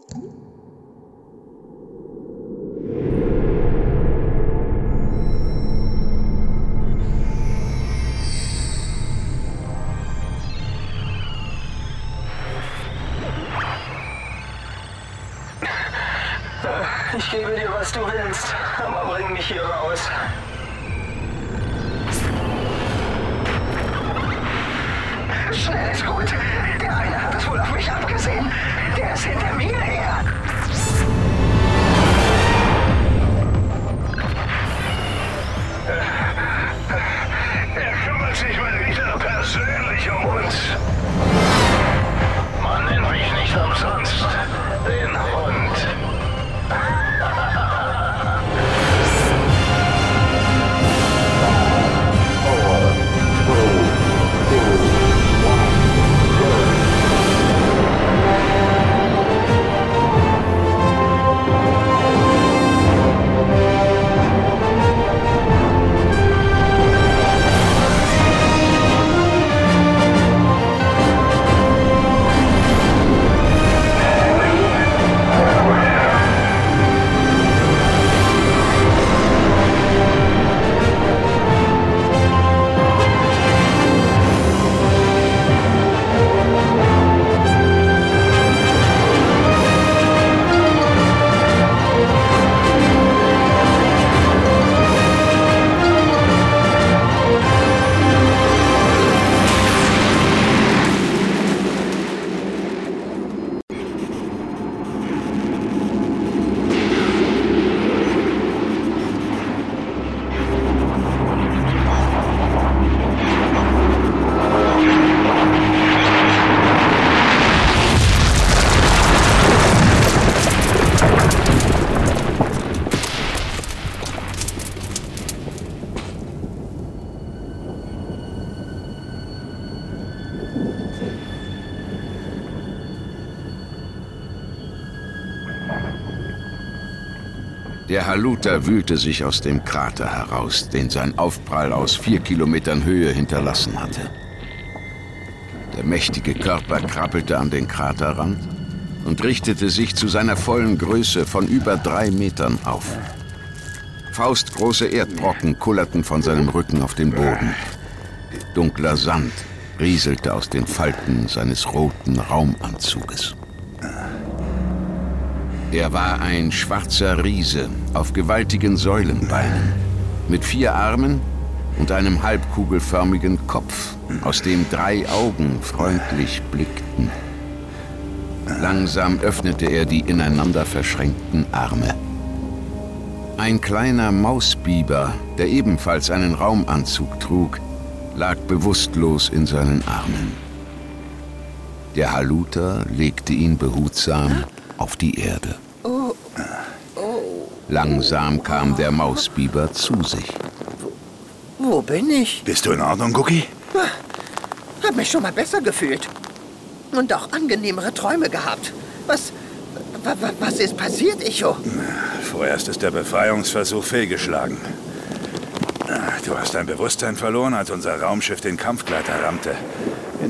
Mm-hmm. Der Haluta wühlte sich aus dem Krater heraus, den sein Aufprall aus vier Kilometern Höhe hinterlassen hatte. Der mächtige Körper krabbelte an den Kraterrand und richtete sich zu seiner vollen Größe von über drei Metern auf. Faustgroße Erdbrocken kullerten von seinem Rücken auf den Boden. Dunkler Sand rieselte aus den Falten seines roten Raumanzuges. Er war ein schwarzer Riese auf gewaltigen Säulenbeinen, mit vier Armen und einem halbkugelförmigen Kopf, aus dem drei Augen freundlich blickten. Langsam öffnete er die ineinander verschränkten Arme. Ein kleiner Mausbiber, der ebenfalls einen Raumanzug trug, lag bewusstlos in seinen Armen. Der Haluter legte ihn behutsam auf die Erde. Langsam kam der Mausbiber zu sich. Wo bin ich? Bist du in Ordnung, Cookie? Hab mich schon mal besser gefühlt. Und auch angenehmere Träume gehabt. Was. wa- wa- Was ist passiert, Icho? Vorerst ist der Befreiungsversuch fehlgeschlagen. Du hast dein Bewusstsein verloren, als unser Raumschiff den Kampfgleiter rammte,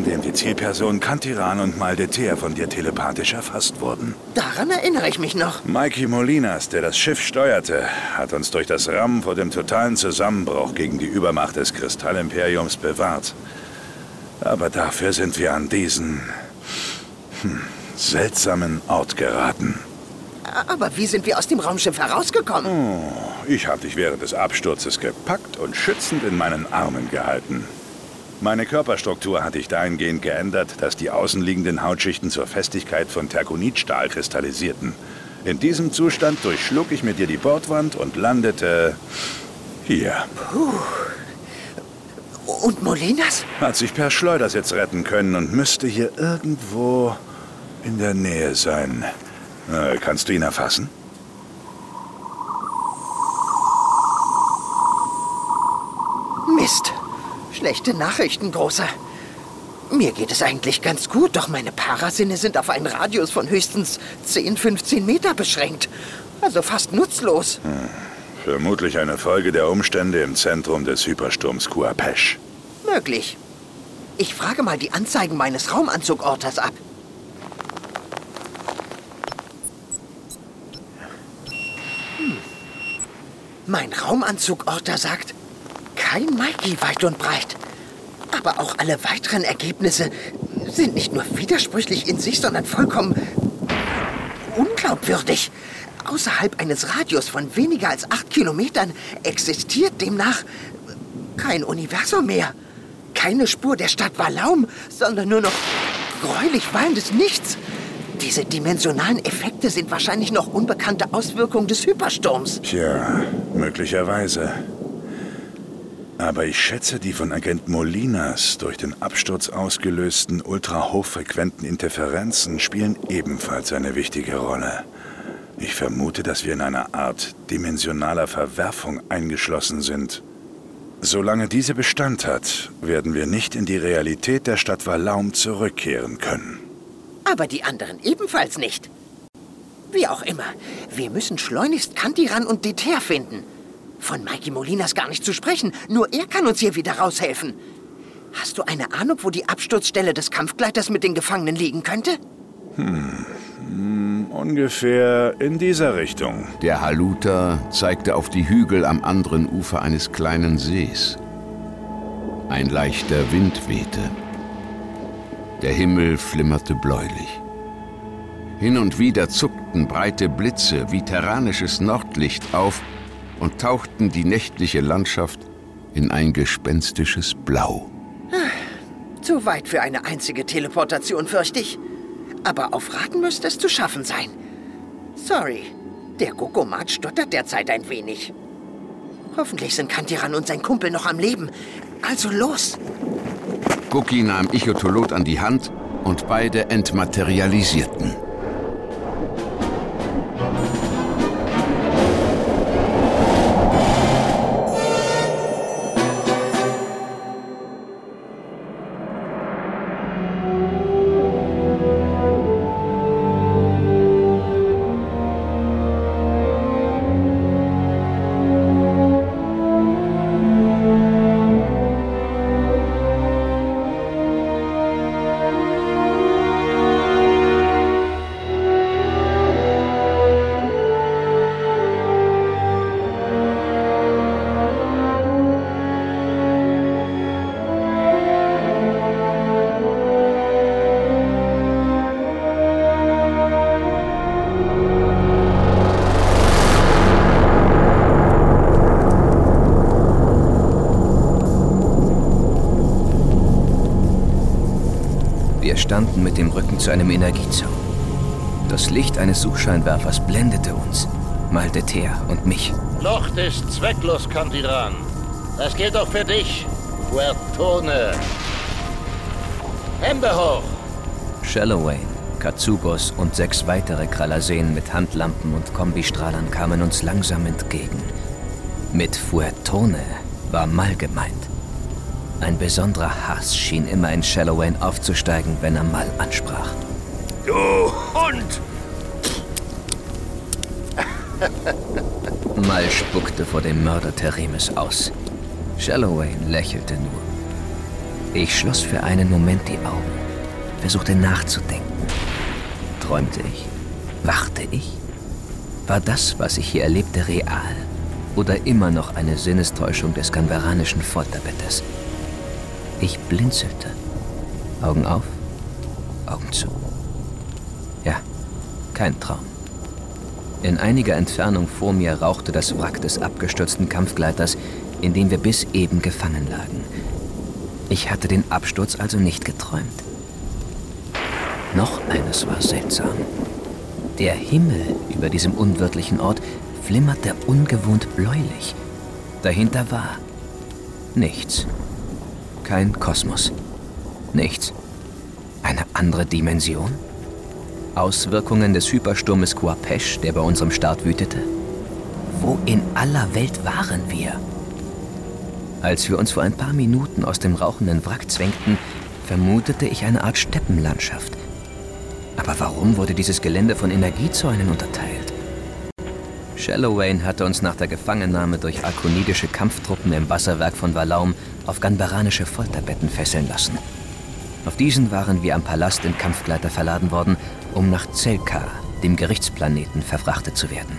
in dem die Zielpersonen Kantiran und Maldeter von dir telepathisch erfasst wurden. Daran erinnere ich mich noch. Mikey Molinas, der das Schiff steuerte, hat uns durch das Rammen vor dem totalen Zusammenbruch gegen die Übermacht des Kristallimperiums bewahrt. Aber dafür sind wir an diesen hm, seltsamen Ort geraten. Aber wie sind wir aus dem Raumschiff herausgekommen? Ich habe dich während des Absturzes gepackt und schützend in meinen Armen gehalten. Meine Körperstruktur hat dich dahingehend geändert, dass die außenliegenden Hautschichten zur Festigkeit von Terkonitstahl kristallisierten. In diesem Zustand durchschlug ich mit dir die Bordwand und landete hier. Und Molinas? Hat sich per Schleudersitz retten können und müsste hier irgendwo in der Nähe sein. Äh, kannst du ihn erfassen? schlechte Nachrichten, Großer. Mir geht es eigentlich ganz gut, doch meine Parasinne sind auf einen Radius von höchstens 10, 15 Meter beschränkt. Also fast nutzlos. Hm. Vermutlich eine Folge der Umstände im Zentrum des Hypersturms Kuapesch. Möglich. Ich frage mal die Anzeigen meines Raumanzugorters ab. Hm. Mein Raumanzugorter sagt, kein Mikey weit und breit. Aber auch alle weiteren Ergebnisse sind nicht nur widersprüchlich in sich, sondern vollkommen unglaubwürdig. Außerhalb eines Radius von weniger als acht Kilometern existiert demnach kein Universum mehr. Keine Spur der Stadt Valaum, sondern nur noch gräulich wallendes Nichts. Diese dimensionalen Effekte sind wahrscheinlich noch unbekannte Auswirkungen des Hypersturms. Tja, möglicherweise. Aber ich schätze, die von Agent Molinas durch den Absturz ausgelösten ultrahochfrequenten Interferenzen spielen ebenfalls eine wichtige Rolle. Ich vermute, dass wir in einer Art dimensionaler Verwerfung eingeschlossen sind. Solange diese Bestand hat, werden wir nicht in die Realität der Stadt Valaum zurückkehren können. Aber die anderen ebenfalls nicht. Wie auch immer, wir müssen schleunigst Kantiran und Deter finden. Von Mikey Molinas gar nicht zu sprechen. Nur er kann uns hier wieder raushelfen. Hast du eine Ahnung, wo die Absturzstelle des Kampfgleiters mit den Gefangenen liegen könnte? Hm, hm ungefähr in dieser Richtung. Der Haluter zeigte auf die Hügel am anderen Ufer eines kleinen Sees. Ein leichter Wind wehte. Der Himmel flimmerte bläulich. Hin und wieder zuckten breite Blitze wie terranisches Nordlicht auf und tauchten die nächtliche Landschaft in ein gespenstisches Blau. Zu weit für eine einzige Teleportation, fürchte ich. Aber auf Raten müsste es zu schaffen sein. Sorry, der Gogomat stottert derzeit ein wenig. Hoffentlich sind Kantiran und sein Kumpel noch am Leben. Also los! Guki nahm Ichotolot an die Hand und beide entmaterialisierten. Einem Energiezaun. Das Licht eines Suchscheinwerfers blendete uns, malte Thea und mich. Flucht ist zwecklos, Kandiran. Das gilt auch für dich, Puertone. Hände hoch! Shallowayne, Katsubos und sechs weitere Kralaseen mit Handlampen und Kombistrahlern kamen uns langsam entgegen. Mit Fuertone war Mal gemeint. Ein besonderer Hass schien immer in Shallowayne aufzusteigen, wenn er Mal ansprach. Du Hund! Mal spuckte vor dem Mörder Teremes aus. Shallowayne lächelte nur. Ich schloss für einen Moment die Augen, versuchte nachzudenken. Träumte ich? Wachte ich? War das, was ich hier erlebte, real? Oder immer noch eine Sinnestäuschung des ganveranischen Folterbettes? Ich blinzelte. Augen auf, Augen zu. Ja, kein Traum. In einiger Entfernung vor mir rauchte das Wrack des abgestürzten Kampfgleiters, in dem wir bis eben gefangen lagen. Ich hatte den Absturz also nicht geträumt. Noch eines war seltsam. Der Himmel über diesem unwirtlichen Ort flimmerte ungewohnt bläulich. Dahinter war nichts. Kein Kosmos. Nichts. Eine andere Dimension? Auswirkungen des Hypersturmes Quapesh, der bei unserem Start wütete? Wo in aller Welt waren wir? Als wir uns vor ein paar Minuten aus dem rauchenden Wrack zwängten, vermutete ich eine Art Steppenlandschaft. Aber warum wurde dieses Gelände von Energiezäunen unterteilt? Shallowayne hatte uns nach der Gefangennahme durch arkonidische Kampftruppen im Wasserwerk von Valaum auf ganbaranische Folterbetten fesseln lassen. Auf diesen waren wir am Palast in Kampfgleiter verladen worden, um nach Zelka, dem Gerichtsplaneten, verfrachtet zu werden.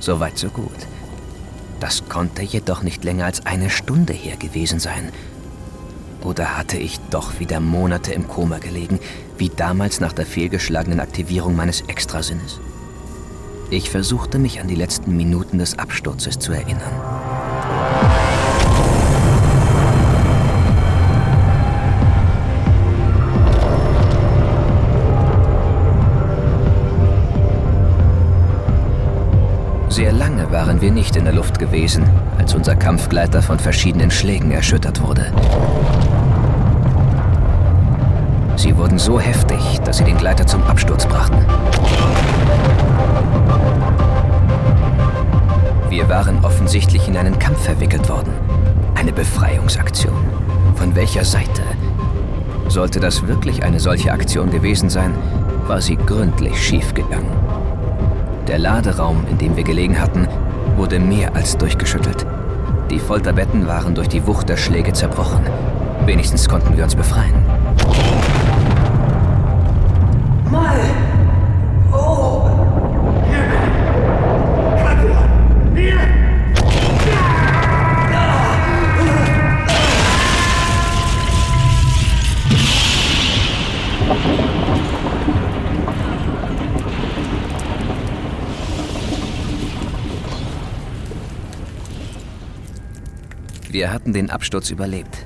Soweit so gut. Das konnte jedoch nicht länger als eine Stunde her gewesen sein. Oder hatte ich doch wieder Monate im Koma gelegen, wie damals nach der fehlgeschlagenen Aktivierung meines Extrasinnes? Ich versuchte mich an die letzten Minuten des Absturzes zu erinnern. Waren wir nicht in der Luft gewesen, als unser Kampfgleiter von verschiedenen Schlägen erschüttert wurde. Sie wurden so heftig, dass sie den Gleiter zum Absturz brachten. Wir waren offensichtlich in einen Kampf verwickelt worden. Eine Befreiungsaktion. Von welcher Seite? Sollte das wirklich eine solche Aktion gewesen sein, war sie gründlich schiefgegangen. Der Laderaum, in dem wir gelegen hatten, wurde mehr als durchgeschüttelt. Die Folterbetten waren durch die Wucht der Schläge zerbrochen. Wenigstens konnten wir uns befreien. Wir hatten den Absturz überlebt,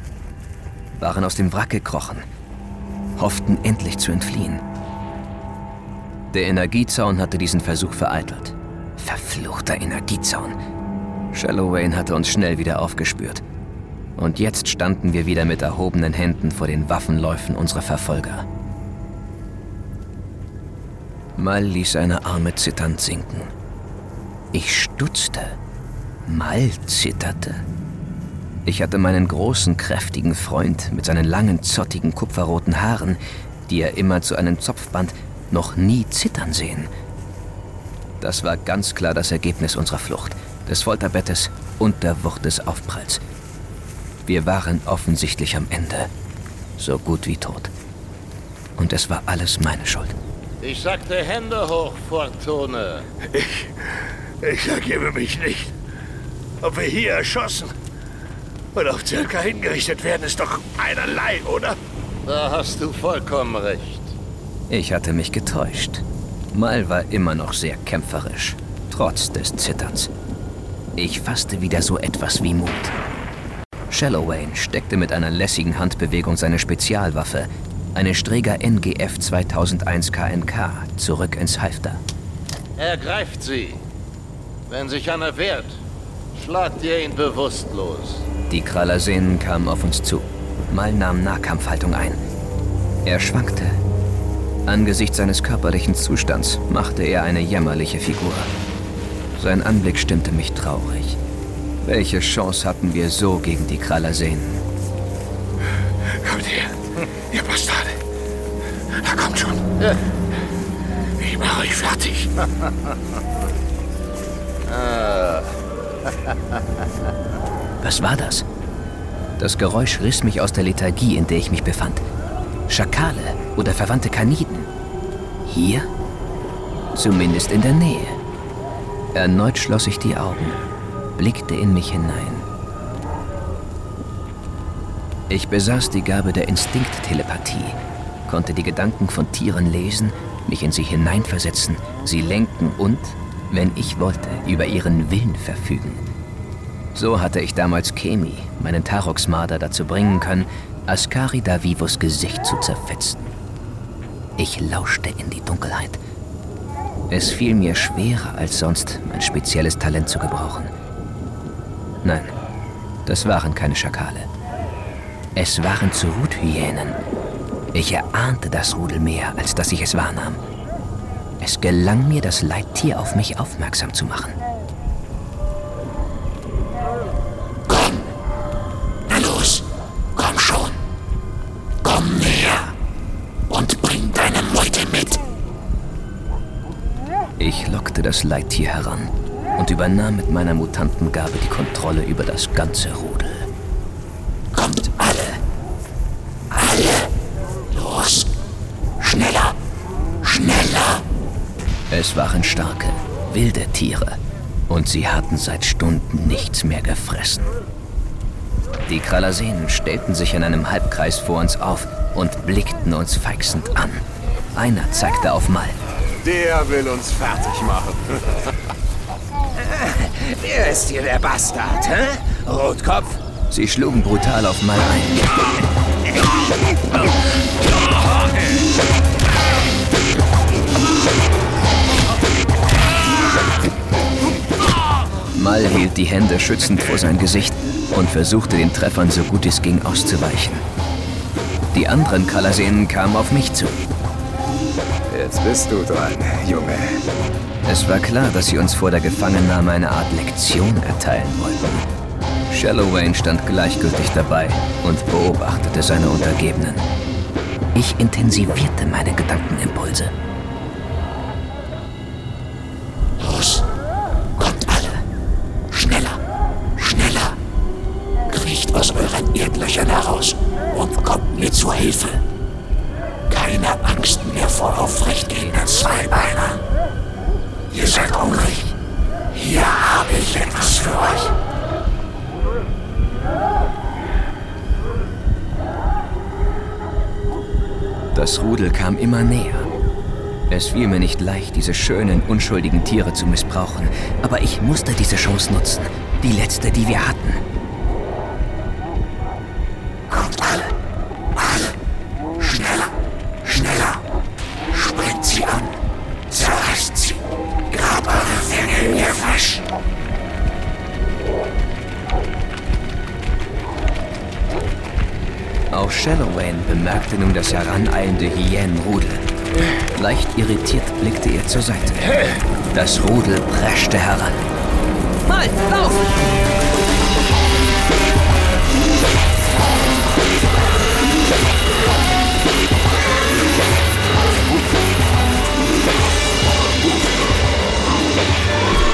waren aus dem Wrack gekrochen, hofften endlich zu entfliehen. Der Energiezaun hatte diesen Versuch vereitelt. Verfluchter Energiezaun. Shallowayne hatte uns schnell wieder aufgespürt. Und jetzt standen wir wieder mit erhobenen Händen vor den Waffenläufen unserer Verfolger. Mal ließ seine Arme zitternd sinken. Ich stutzte. Mal zitterte. Ich hatte meinen großen, kräftigen Freund mit seinen langen, zottigen, kupferroten Haaren, die er immer zu einem Zopf band, noch nie zittern sehen. Das war ganz klar das Ergebnis unserer Flucht, des Folterbettes und der Wucht des Aufpralls. Wir waren offensichtlich am Ende, so gut wie tot. Und es war alles meine Schuld. Ich sagte Hände hoch, Fortune. Ich. Ich ergebe mich nicht. Ob wir hier erschossen oder auf Zirka hingerichtet werden, ist doch einerlei, oder? Da hast du vollkommen recht. Ich hatte mich getäuscht. Mal war immer noch sehr kämpferisch, trotz des Zitterns. Ich fasste wieder so etwas wie Mut. Shallowayne steckte mit einer lässigen Handbewegung seine Spezialwaffe, eine Streger NGF 2001 KNK, zurück ins Halfter. Ergreift sie. Wenn sich einer wehrt, schlagt ihr ihn bewusstlos. Die Kralasenen kamen auf uns zu. Mal nahm Nahkampfhaltung ein. Er schwankte. Angesichts seines körperlichen Zustands machte er eine jämmerliche Figur. Sein Anblick stimmte mich traurig. Welche Chance hatten wir so gegen die Kralasenen? Kommt her, ihr Bastarde. Na kommt schon. Ich mache euch fertig. Was war das? Das Geräusch riss mich aus der Lethargie, in der ich mich befand. Schakale oder verwandte Kaniden. Hier? Zumindest in der Nähe. Erneut schloss ich die Augen, blickte in mich hinein. Ich besaß die Gabe der Instinkttelepathie, konnte die Gedanken von Tieren lesen, mich in sie hineinversetzen, sie lenken und, wenn ich wollte, über ihren Willen verfügen. So hatte ich damals Kemi, meinen Tarox-Marder, dazu bringen können, Askari Davivos Gesicht zu zerfetzen. Ich lauschte in die Dunkelheit. Es fiel mir schwerer als sonst, mein spezielles Talent zu gebrauchen. Nein, das waren keine Schakale. Es waren Zuruthyänen. Ich erahnte das Rudelmeer, als dass ich es wahrnahm. Es gelang mir, das Leittier auf mich aufmerksam zu machen. Na los, komm schon. Komm näher und bring deine Meute mit. Ich lockte das Leittier heran und übernahm mit meiner Mutantengabe die Kontrolle über das ganze Rudel. Kommt alle. Alle. Los. Schneller. Schneller. Es waren starke, wilde Tiere. Und sie hatten seit Stunden nichts mehr gefressen. Die Kralasenen stellten sich in einem Halbkreis vor uns auf und blickten uns feixend an. Einer zeigte auf Mal. Der will uns fertig machen. Wer ist hier der Bastard, hä? Rotkopf? Sie schlugen brutal auf Mal ein. Mal hielt die Hände schützend vor sein Gesicht und versuchte den Treffern so gut es ging auszuweichen. Die anderen Kalasenen kamen auf mich zu. Jetzt bist du dran, Junge. Es war klar, dass sie uns vor der Gefangennahme eine Art Lektion erteilen wollten. Shallowayne stand gleichgültig dabei und beobachtete seine Untergebenen. Ich intensivierte meine Gedankenimpulse. Euren Erdlöchern heraus und kommt mir zur Hilfe. Keine Angst mehr vor aufrechtgehenden Zweibeinern. Ihr seid hungrig. Hier habe ich etwas für euch. Das Rudel kam immer näher. Es fiel mir nicht leicht, diese schönen, unschuldigen Tiere zu missbrauchen, aber ich musste diese Chance nutzen. Die letzte, die wir hatten. Heraneilende Hyänenrudel. Leicht irritiert blickte er zur Seite. Das Rudel preschte heran. Mal, lauf!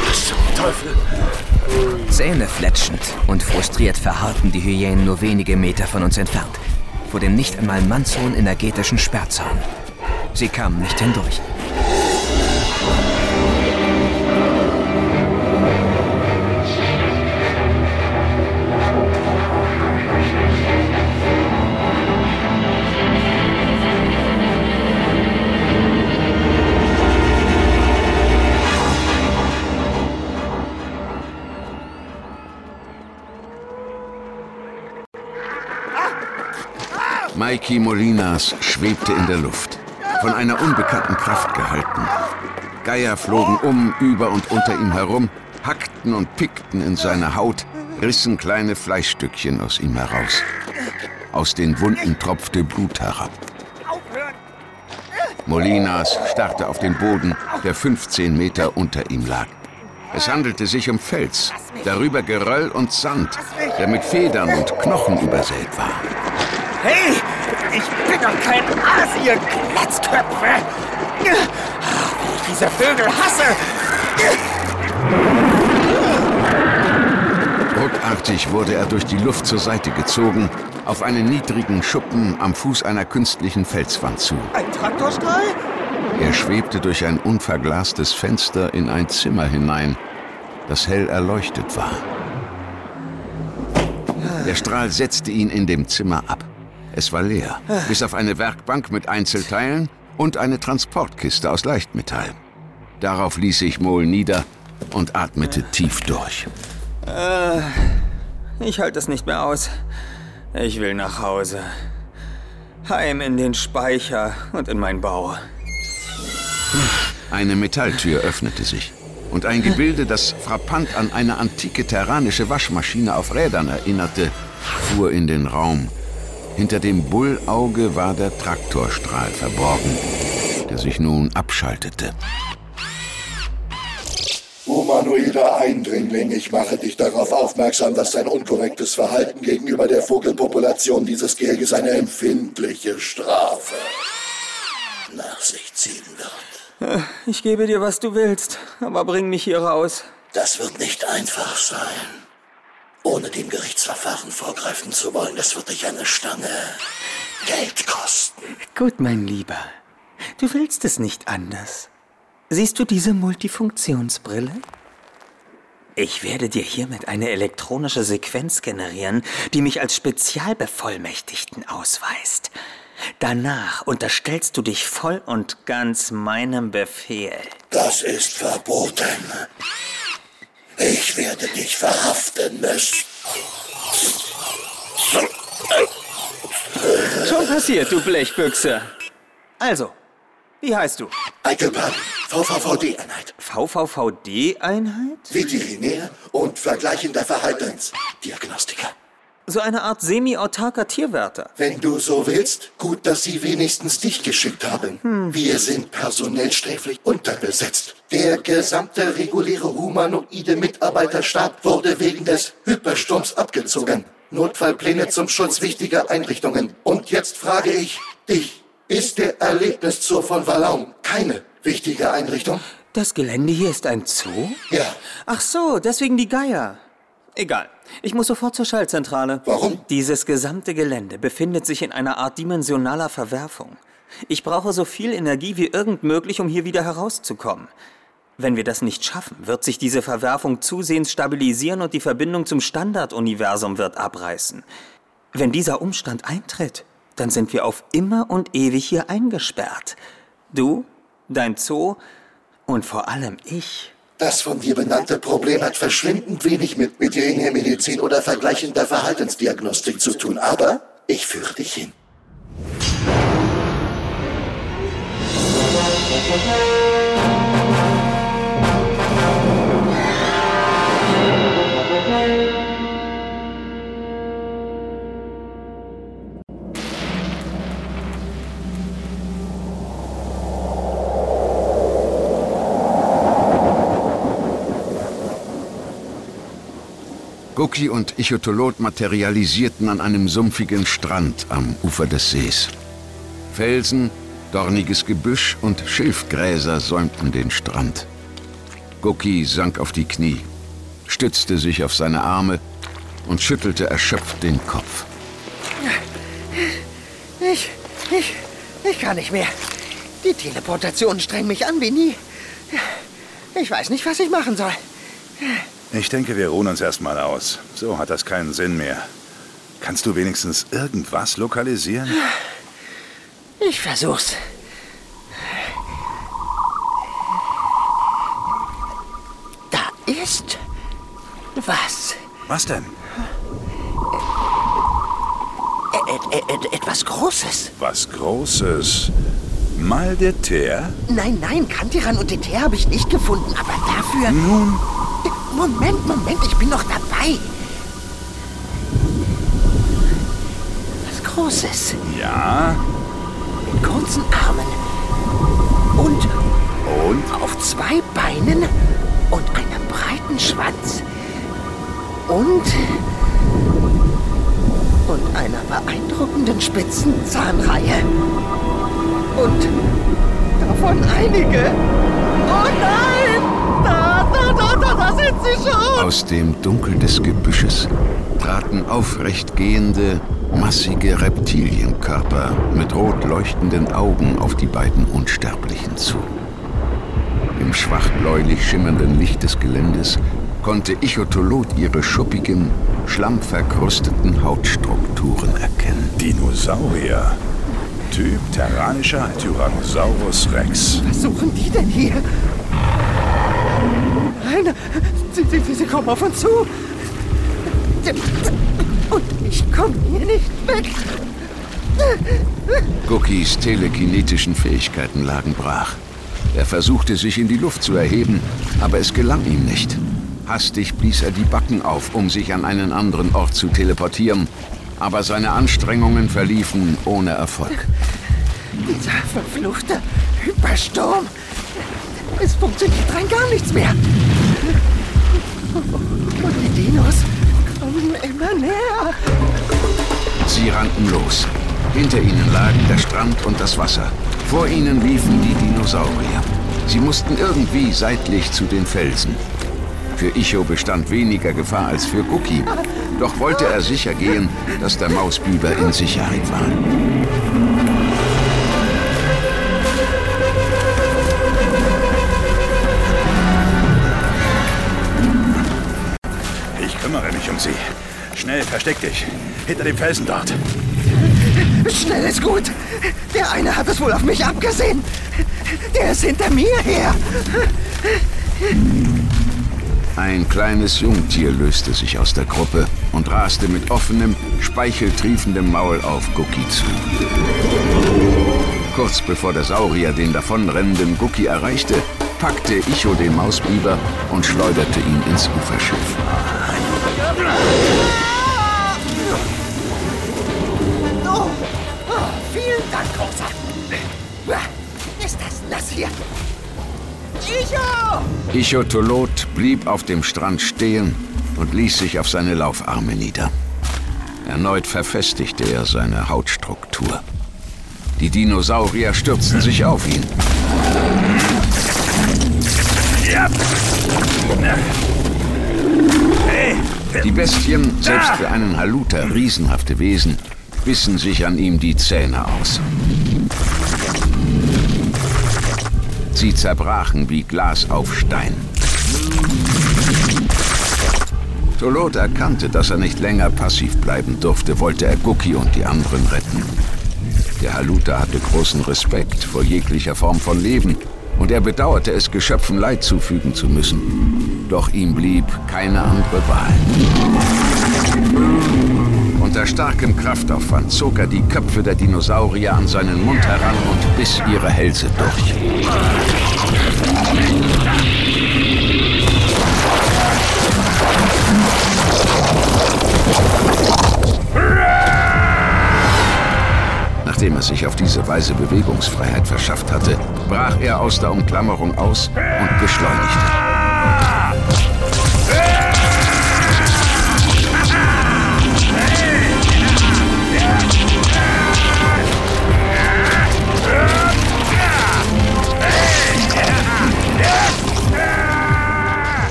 Was zum Teufel? Zähne fletschend und frustriert verharrten die Hyänen nur wenige Meter von uns entfernt, vor dem nicht einmal mannshohen energetischen Sperrzaun. Sie kamen nicht hindurch. Mikey Molinas schwebte in der Luft, von einer unbekannten Kraft gehalten. Geier flogen um, über und unter ihm herum, hackten und pickten in seine Haut, rissen kleine Fleischstückchen aus ihm heraus. Aus den Wunden tropfte Blut herab. Molinas starrte auf den Boden, der 15 Meter unter ihm lag. Es handelte sich um Fels, darüber Geröll und Sand, der mit Federn und Knochen übersät war. Hey, ich bin doch kein Aas, ihr wie ich diese Vögel hasse! Ruckartig wurde er durch die Luft zur Seite gezogen, auf einen niedrigen Schuppen am Fuß einer künstlichen Felswand zu. Ein Traktorstrahl? Er schwebte durch ein unverglastes Fenster in ein Zimmer hinein, das hell erleuchtet war. Der Strahl setzte ihn in dem Zimmer ab. Es war leer, bis auf eine Werkbank mit Einzelteilen und eine Transportkiste aus Leichtmetall. Darauf ließ sich Mol nieder und atmete tief durch. Äh, ich halte es nicht mehr aus. Ich will nach Hause. Heim in den Speicher und in mein Bau. Eine Metalltür öffnete sich und ein Gebilde, das frappant an eine antike terranische Waschmaschine auf Rädern erinnerte, fuhr in den Raum. Hinter dem Bullauge war der Traktorstrahl verborgen, der sich nun abschaltete. Humanoider Eindringling, ich mache dich darauf aufmerksam, dass dein unkorrektes Verhalten gegenüber der Vogelpopulation dieses Gehege eine empfindliche Strafe nach sich ziehen wird. Ich gebe dir, was du willst, aber bring mich hier raus. Das wird nicht einfach sein. Ohne dem Gerichtsverfahren vorgreifen zu wollen, das wird dich eine Stange Geld kosten. Gut, mein Lieber. Du willst es nicht anders. Siehst du diese Multifunktionsbrille? Ich werde dir hiermit eine elektronische Sequenz generieren, die mich als Spezialbevollmächtigten ausweist. Danach unterstellst du dich voll und ganz meinem Befehl. Das ist verboten. Ich werde dich verhaften müssen. Schon passiert, du Blechbüchse. Also, wie heißt du? Eichelmann, VVVD-Einheit. VVVD-Einheit? Veterinär und vergleichender Verhaltensdiagnostiker. So eine Art semi-autarker Tierwärter. Wenn du so willst, gut, dass sie wenigstens dich geschickt haben. Wir sind personell sträflich unterbesetzt. Der gesamte reguläre humanoide Mitarbeiterstab wurde wegen des Hypersturms abgezogen. Notfallpläne zum Schutz wichtiger Einrichtungen. Und jetzt frage ich dich, ist der Erlebnis zur von Valaum keine wichtige Einrichtung? Das Gelände hier ist ein Zoo? Ja. Ach so, deswegen die Geier. Egal. Ich muss sofort zur Schaltzentrale. Warum? Dieses gesamte Gelände befindet sich in einer Art dimensionaler Verwerfung. Ich brauche so viel Energie wie irgend möglich, um hier wieder herauszukommen. Wenn wir das nicht schaffen, wird sich diese Verwerfung zusehends stabilisieren und die Verbindung zum Standarduniversum wird abreißen. Wenn dieser Umstand eintritt, dann sind wir auf immer und ewig hier eingesperrt. Du, dein Zoo und vor allem ich. Das von dir benannte Problem hat verschwindend wenig mit Veterinärmedizin oder vergleichender Verhaltensdiagnostik zu tun, aber ich führe dich hin. Guki und Ichotolot materialisierten an einem sumpfigen Strand am Ufer des Sees. Felsen, dorniges Gebüsch und Schilfgräser säumten den Strand. Guki sank auf die Knie, stützte sich auf seine Arme und schüttelte erschöpft den Kopf. Ich, ich, ich kann nicht mehr. Die Teleportationen strengen mich an wie nie. Ich weiß nicht, was ich machen soll. Ich denke, wir ruhen uns erstmal aus. So hat das keinen Sinn mehr. Kannst du wenigstens irgendwas lokalisieren? Ich versuch's. Da ist was. Was denn? Et, et, et, etwas Großes. Was Großes. Mal der Teer? Nein, nein, Kantiran und den Teer habe ich nicht gefunden, aber dafür... Nun? Moment, Moment, ich bin noch dabei. Was Großes. Ja? Mit kurzen Armen. Und... Und? Auf zwei Beinen und einem breiten Schwanz. Und... Und einer beeindruckenden spitzen Zahnreihe. Und davon einige. Oh nein! Da, da, da, da, sind sie schon! Aus dem Dunkel des Gebüsches traten aufrecht gehende, massige Reptilienkörper mit rot leuchtenden Augen auf die beiden Unsterblichen zu. Im schwach bläulich schimmernden Licht des Geländes konnte Ichotolot ihre schuppigen, schlammverkrusteten Hautstrukturen erkennen. Dinosaurier. Typ terranischer Tyrannosaurus Rex. Was suchen die denn hier? Nein, sie, sie, sie kommen auf uns zu. Und ich komme hier nicht weg. Gokis telekinetischen Fähigkeiten lagen brach. Er versuchte sich in die Luft zu erheben, aber es gelang ihm nicht. Hastig blies er die Backen auf, um sich an einen anderen Ort zu teleportieren, aber seine Anstrengungen verliefen ohne Erfolg. Dieser verfluchte Hypersturm. Es funktioniert rein gar nichts mehr. Und die Dinos kommen immer näher. Sie rannten los. Hinter ihnen lagen der Strand und das Wasser. Vor ihnen liefen die Dinosaurier. Sie mussten irgendwie seitlich zu den Felsen. Für Icho bestand weniger Gefahr als für Guki. Doch wollte er sicher gehen, dass der Mausbiber in Sicherheit war. Versteck dich. Hinter dem Felsen dort. Schnell ist gut. Der eine hat es wohl auf mich abgesehen. Der ist hinter mir her. Ein kleines Jungtier löste sich aus der Gruppe und raste mit offenem, speicheltriefendem Maul auf Guki zu. Kurz bevor der Saurier den davonrennenden Guki erreichte, packte Icho den Mausbiber und schleuderte ihn ins Uferschiff. Oh, vielen Dank, Großer. Ist das nass hier? Icho! Ichotolot blieb auf dem Strand stehen und ließ sich auf seine Laufarme nieder. Erneut verfestigte er seine Hautstruktur. Die Dinosaurier stürzten sich auf ihn. Die Bestien, selbst für einen Haluter riesenhafte Wesen, bissen sich an ihm die Zähne aus. Sie zerbrachen wie Glas auf Stein. Tolot erkannte, dass er nicht länger passiv bleiben durfte, wollte er Guki und die anderen retten. Der Haluta hatte großen Respekt vor jeglicher Form von Leben und er bedauerte es, Geschöpfen Leid zufügen zu müssen. Doch ihm blieb keine andere Wahl. Unter starkem Kraftaufwand zog er die Köpfe der Dinosaurier an seinen Mund heran und biss ihre Hälse durch. Nachdem er sich auf diese Weise Bewegungsfreiheit verschafft hatte, brach er aus der Umklammerung aus und beschleunigte.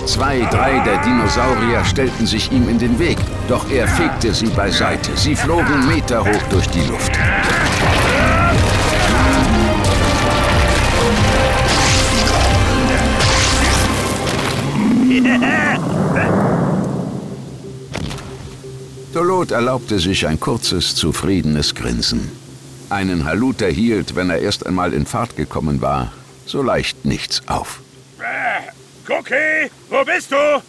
Zwei, drei der Dinosaurier stellten sich ihm in den Weg, doch er fegte sie beiseite. Sie flogen meterhoch durch die Luft. Dolot erlaubte sich ein kurzes, zufriedenes Grinsen. Einen Haluter hielt, wenn er erst einmal in Fahrt gekommen war, so leicht nichts auf. Cookie, wo bist du?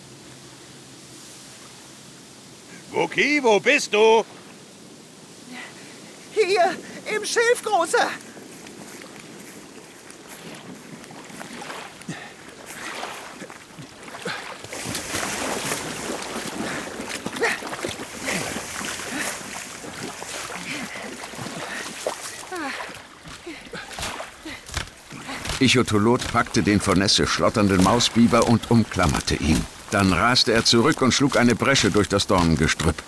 Cookie, wo bist du? Hier, im Schilf, Großer. Ichotolot packte den vor Nässe schlotternden Mausbiber und umklammerte ihn. Dann raste er zurück und schlug eine Bresche durch das Dornengestrüpp.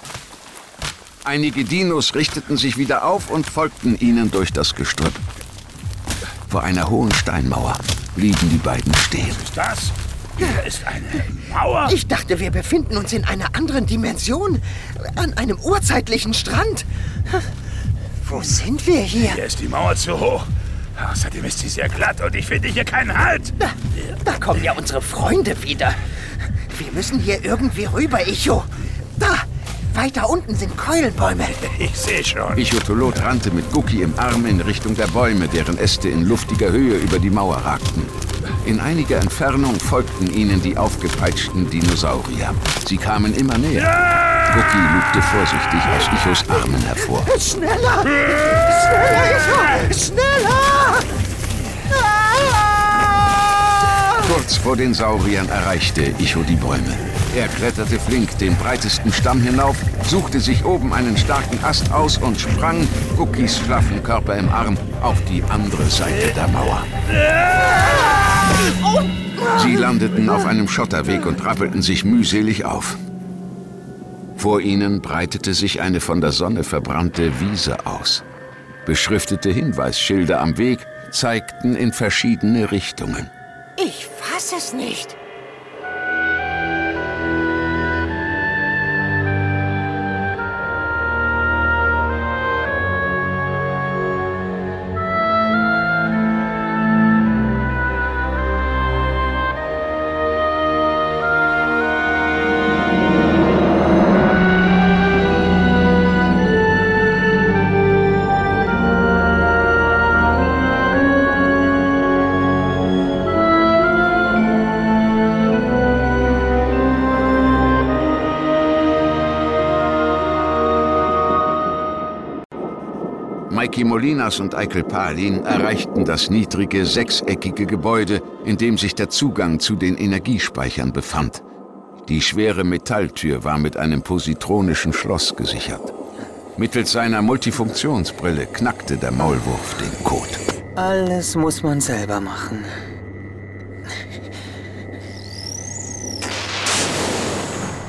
Einige Dinos richteten sich wieder auf und folgten ihnen durch das Gestrüpp. Vor einer hohen Steinmauer blieben die beiden stehen. Was ist das? Hier ist eine Mauer. Ich dachte, wir befinden uns in einer anderen Dimension. An einem urzeitlichen Strand. Wo sind wir hier? Hier ist die Mauer zu hoch. Außerdem ist sie sehr glatt und ich finde hier keinen Halt. Da, da kommen ja unsere Freunde wieder. Wir müssen hier irgendwie rüber, Icho. Da, weiter unten sind Keulenbäume. Ich sehe schon. Ichotolot rannte mit Guki im Arm in Richtung der Bäume, deren Äste in luftiger Höhe über die Mauer ragten. In einiger Entfernung folgten ihnen die aufgepeitschten Dinosaurier. Sie kamen immer näher. Ja! Lugte vorsichtig aus Ichos Armen hervor. Schneller! Schneller, Icho! Schneller! Ah! Kurz vor den Sauriern erreichte Icho die Bäume. Er kletterte flink den breitesten Stamm hinauf, suchte sich oben einen starken Ast aus und sprang, Cookies schlaffen Körper im Arm, auf die andere Seite der Mauer. Sie landeten auf einem Schotterweg und rappelten sich mühselig auf. Vor ihnen breitete sich eine von der Sonne verbrannte Wiese aus. Beschriftete Hinweisschilder am Weg zeigten in verschiedene Richtungen. Ich fass es nicht. Frankie Molinas und Eikel Palin erreichten das niedrige, sechseckige Gebäude, in dem sich der Zugang zu den Energiespeichern befand. Die schwere Metalltür war mit einem positronischen Schloss gesichert. Mittels seiner Multifunktionsbrille knackte der Maulwurf den Code. Alles muss man selber machen.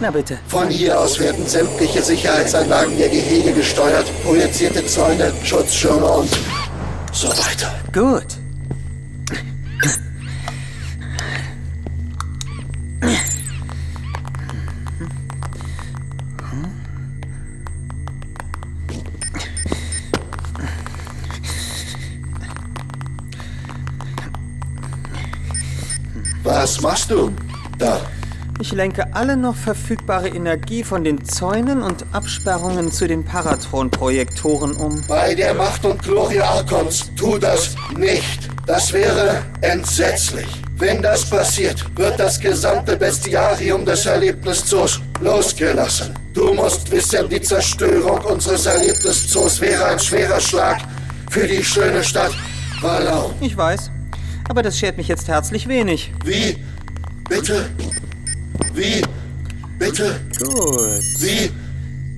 Na bitte. Von hier aus werden sämtliche Sicherheitsanlagen der Gehege gesteuert, projizierte Zäune, Schutzschirme und so weiter. Gut. Was machst du da? Ich lenke alle noch verfügbare Energie von den Zäunen und Absperrungen zu den Paratron-Projektoren um. Bei der Macht und Gloria Archons tu das nicht. Das wäre entsetzlich. Wenn das passiert, wird das gesamte Bestiarium des Erlebniszoos losgelassen. Du musst wissen, die Zerstörung unseres Erlebniszoos wäre ein schwerer Schlag für die schöne Stadt Wallau. Ich weiß. Aber das schert mich jetzt herzlich wenig. Wie? Bitte? Wie? Bitte? Gut. Wie?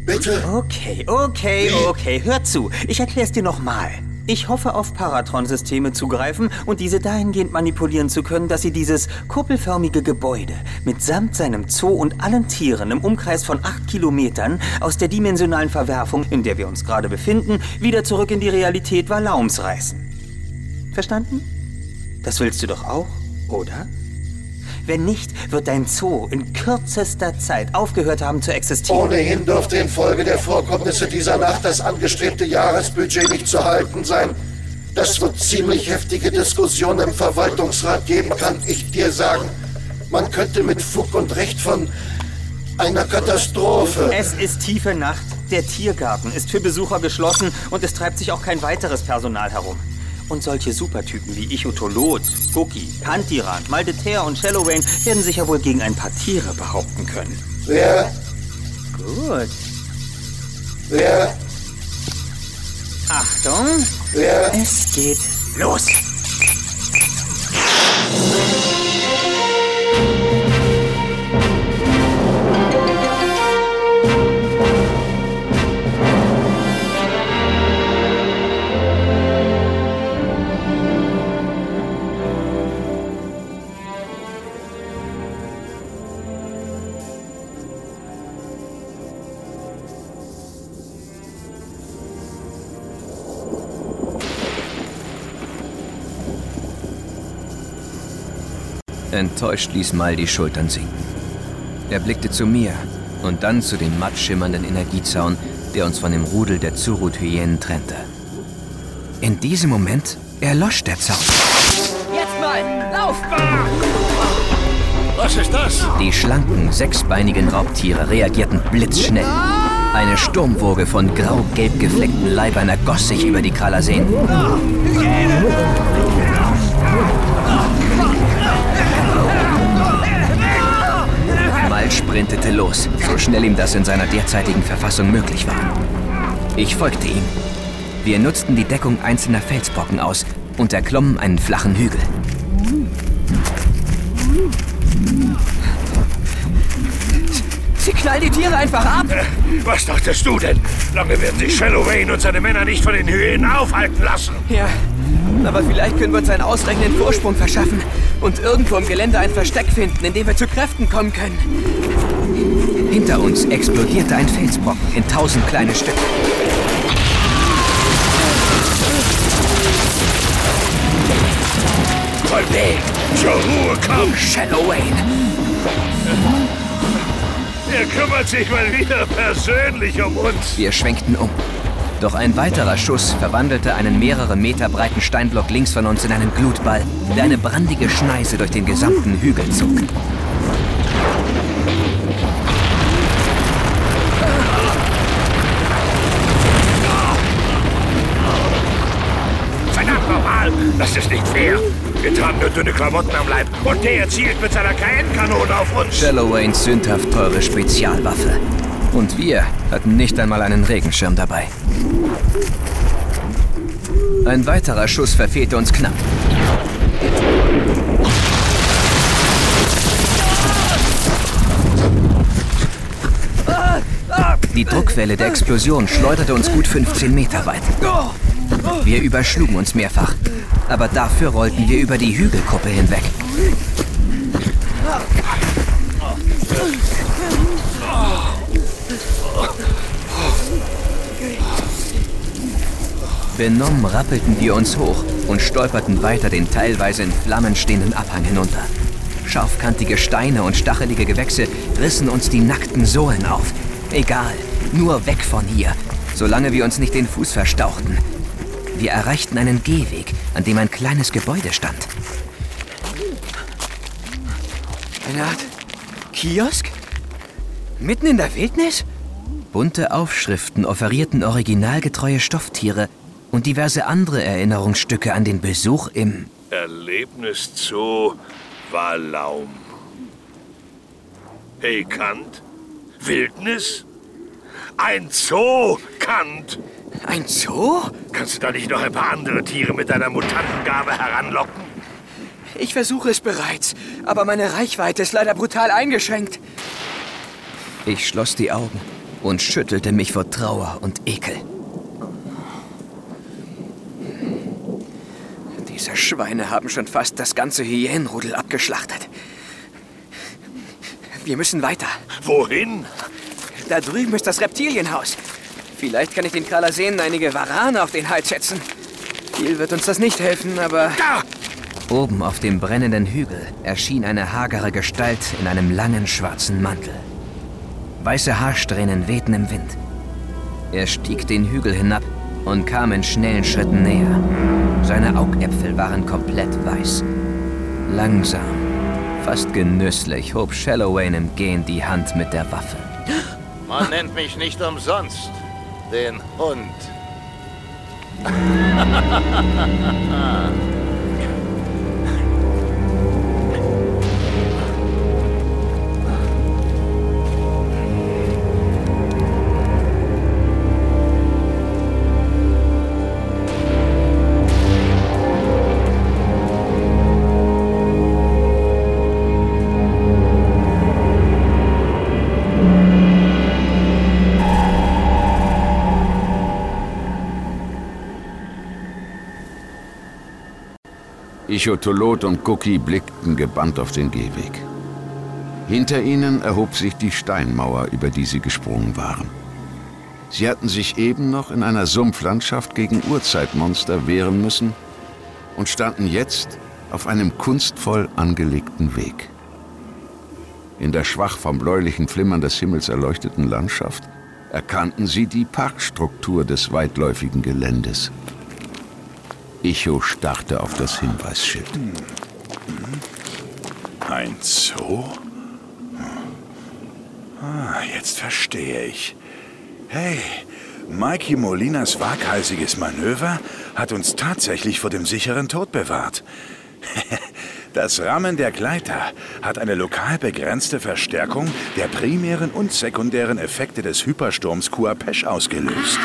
Bitte? Okay, okay, Wie? okay. Hör zu. Ich erklär's dir nochmal. Ich hoffe, auf Paratron-Systeme zugreifen und diese dahingehend manipulieren zu können, dass sie dieses kuppelförmige Gebäude mitsamt seinem Zoo und allen Tieren im Umkreis von acht Kilometern aus der dimensionalen Verwerfung, in der wir uns gerade befinden, wieder zurück in die Realität Valaums reißen. Verstanden? Das willst du doch auch, oder? Wenn nicht, wird dein Zoo in kürzester Zeit aufgehört haben zu existieren. Ohnehin dürfte infolge der Vorkommnisse dieser Nacht das angestrebte Jahresbudget nicht zu halten sein. Das wird ziemlich heftige Diskussionen im Verwaltungsrat geben, kann ich dir sagen. Man könnte mit Fug und Recht von einer Katastrophe. Es ist tiefe Nacht. Der Tiergarten ist für Besucher geschlossen und es treibt sich auch kein weiteres Personal herum. Und solche Supertypen wie Ichotolot, Cookie, Pantiran, Maldeter und Shallowrain werden sich ja wohl gegen ein paar Tiere behaupten können. Wer? Gut. Wer? Achtung. Wer? Es geht los. Enttäuscht ließ Mal die Schultern sinken. Er blickte zu mir und dann zu dem matt schimmernden Energiezaun, der uns von dem Rudel der Zurut-Hyänen trennte. In diesem Moment erlosch der Zaun. Jetzt mal! Lauf! Was ist das? Die schlanken, sechsbeinigen Raubtiere reagierten blitzschnell. Eine Sturmwoge von grau-gelb gefleckten Leibern ergoss sich über die Krallerseen. Sprintete los, so schnell ihm das in seiner derzeitigen Verfassung möglich war. Ich folgte ihm. Wir nutzten die Deckung einzelner Felsbrocken aus und erklommen einen flachen Hügel. Sie knallen die Tiere einfach ab! Was dachtest du denn? Lange werden sich Shallowrain und seine Männer nicht von den Hyänen aufhalten lassen. Ja, aber vielleicht können wir uns einen ausreichenden Vorsprung verschaffen und irgendwo im Gelände ein Versteck finden, in dem wir zu Kräften kommen können. Hinter uns explodierte ein Felsbrocken in tausend kleine Stücke. Voll weg! Zur Ruhe, komm! Shallowayne! Er kümmert sich mal wieder persönlich um uns. Wir schwenkten um. Doch ein weiterer Schuss verwandelte einen mehrere Meter breiten Steinblock links von uns in einen Glutball, der eine brandige Schneise durch den gesamten Hügel zog. Verdammt nochmal! Das ist nicht fair! Wir tragen nur dünne Klamotten am Leib und der zielt mit seiner KN-Kanone auf uns. Shallowaynes sündhaft teure Spezialwaffe. Und wir hatten nicht einmal einen Regenschirm dabei. Ein weiterer Schuss verfehlte uns knapp. Die Druckwelle der Explosion schleuderte uns gut 15 Meter weit. Wir überschlugen uns mehrfach, aber dafür rollten wir über die Hügelkuppe hinweg. Benommen rappelten wir uns hoch und stolperten weiter den teilweise in Flammen stehenden Abhang hinunter. Scharfkantige Steine und stachelige Gewächse rissen uns die nackten Sohlen auf. Egal, nur weg von hier, solange wir uns nicht den Fuß verstauchten. Wir erreichten einen Gehweg, an dem ein kleines Gebäude stand. Eine Art Kiosk? Mitten in der Wildnis? Bunte Aufschriften offerierten originalgetreue Stofftiere und diverse andere Erinnerungsstücke an den Besuch im Erlebnis Zoo Wallaum. Hey, Kant? Wildnis? Ein Zoo, Kant! Ein Zoo? Kannst du da nicht noch ein paar andere Tiere mit deiner Mutantengabe heranlocken? Ich versuche es bereits, aber meine Reichweite ist leider brutal eingeschränkt. Ich schloss die Augen und schüttelte mich vor Trauer und Ekel. Diese Schweine haben schon fast das ganze Hyänenrudel abgeschlachtet. Wir müssen weiter. Wohin? Da drüben ist das Reptilienhaus. Vielleicht kann ich den Kalasenen einige Warane auf den Hals setzen. Viel wird uns das nicht helfen, aber... Da! Oben auf dem brennenden Hügel erschien eine hagere Gestalt in einem langen schwarzen Mantel. Weiße Haarsträhnen wehten im Wind. Er stieg den Hügel hinab und kam in schnellen Schritten näher. Seine Augäpfel waren komplett weiß. Langsam, fast genüsslich, hob Shallowayne im Gehen die Hand mit der Waffe. Man nennt mich nicht umsonst den Hund. Ichotolot und Cookie blickten gebannt auf den Gehweg. Hinter ihnen erhob sich die Steinmauer, über die sie gesprungen waren. Sie hatten sich eben noch in einer Sumpflandschaft gegen Urzeitmonster wehren müssen und standen jetzt auf einem kunstvoll angelegten Weg. In der schwach vom bläulichen Flimmern des Himmels erleuchteten Landschaft erkannten sie die Parkstruktur des weitläufigen Geländes. Icho starrte auf das Hinweisschild. Ein Zoo? Ah, jetzt verstehe ich. Hey, Mikey Molinas waghalsiges Manöver hat uns tatsächlich vor dem sicheren Tod bewahrt. Das Rammen der Gleiter hat eine lokal begrenzte Verstärkung der primären und sekundären Effekte des Hypersturms Kuapesh ausgelöst.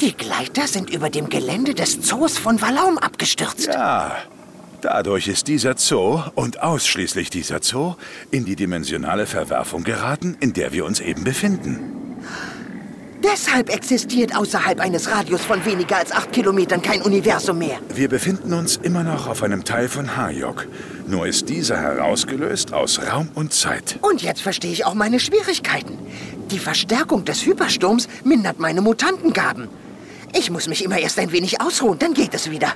Die Gleiter sind über dem Gelände des Zoos von Wallaum abgestürzt. Ja, dadurch ist dieser Zoo und ausschließlich dieser Zoo in die dimensionale Verwerfung geraten, in der wir uns eben befinden. Deshalb existiert außerhalb eines Radius von weniger als acht Kilometern kein Universum mehr. Wir befinden uns immer noch auf einem Teil von Hayok. Nur ist dieser herausgelöst aus Raum und Zeit. Und jetzt verstehe ich auch meine Schwierigkeiten. Die Verstärkung des Hypersturms mindert meine Mutantengaben. Ich muss mich immer erst ein wenig ausruhen, dann geht es wieder.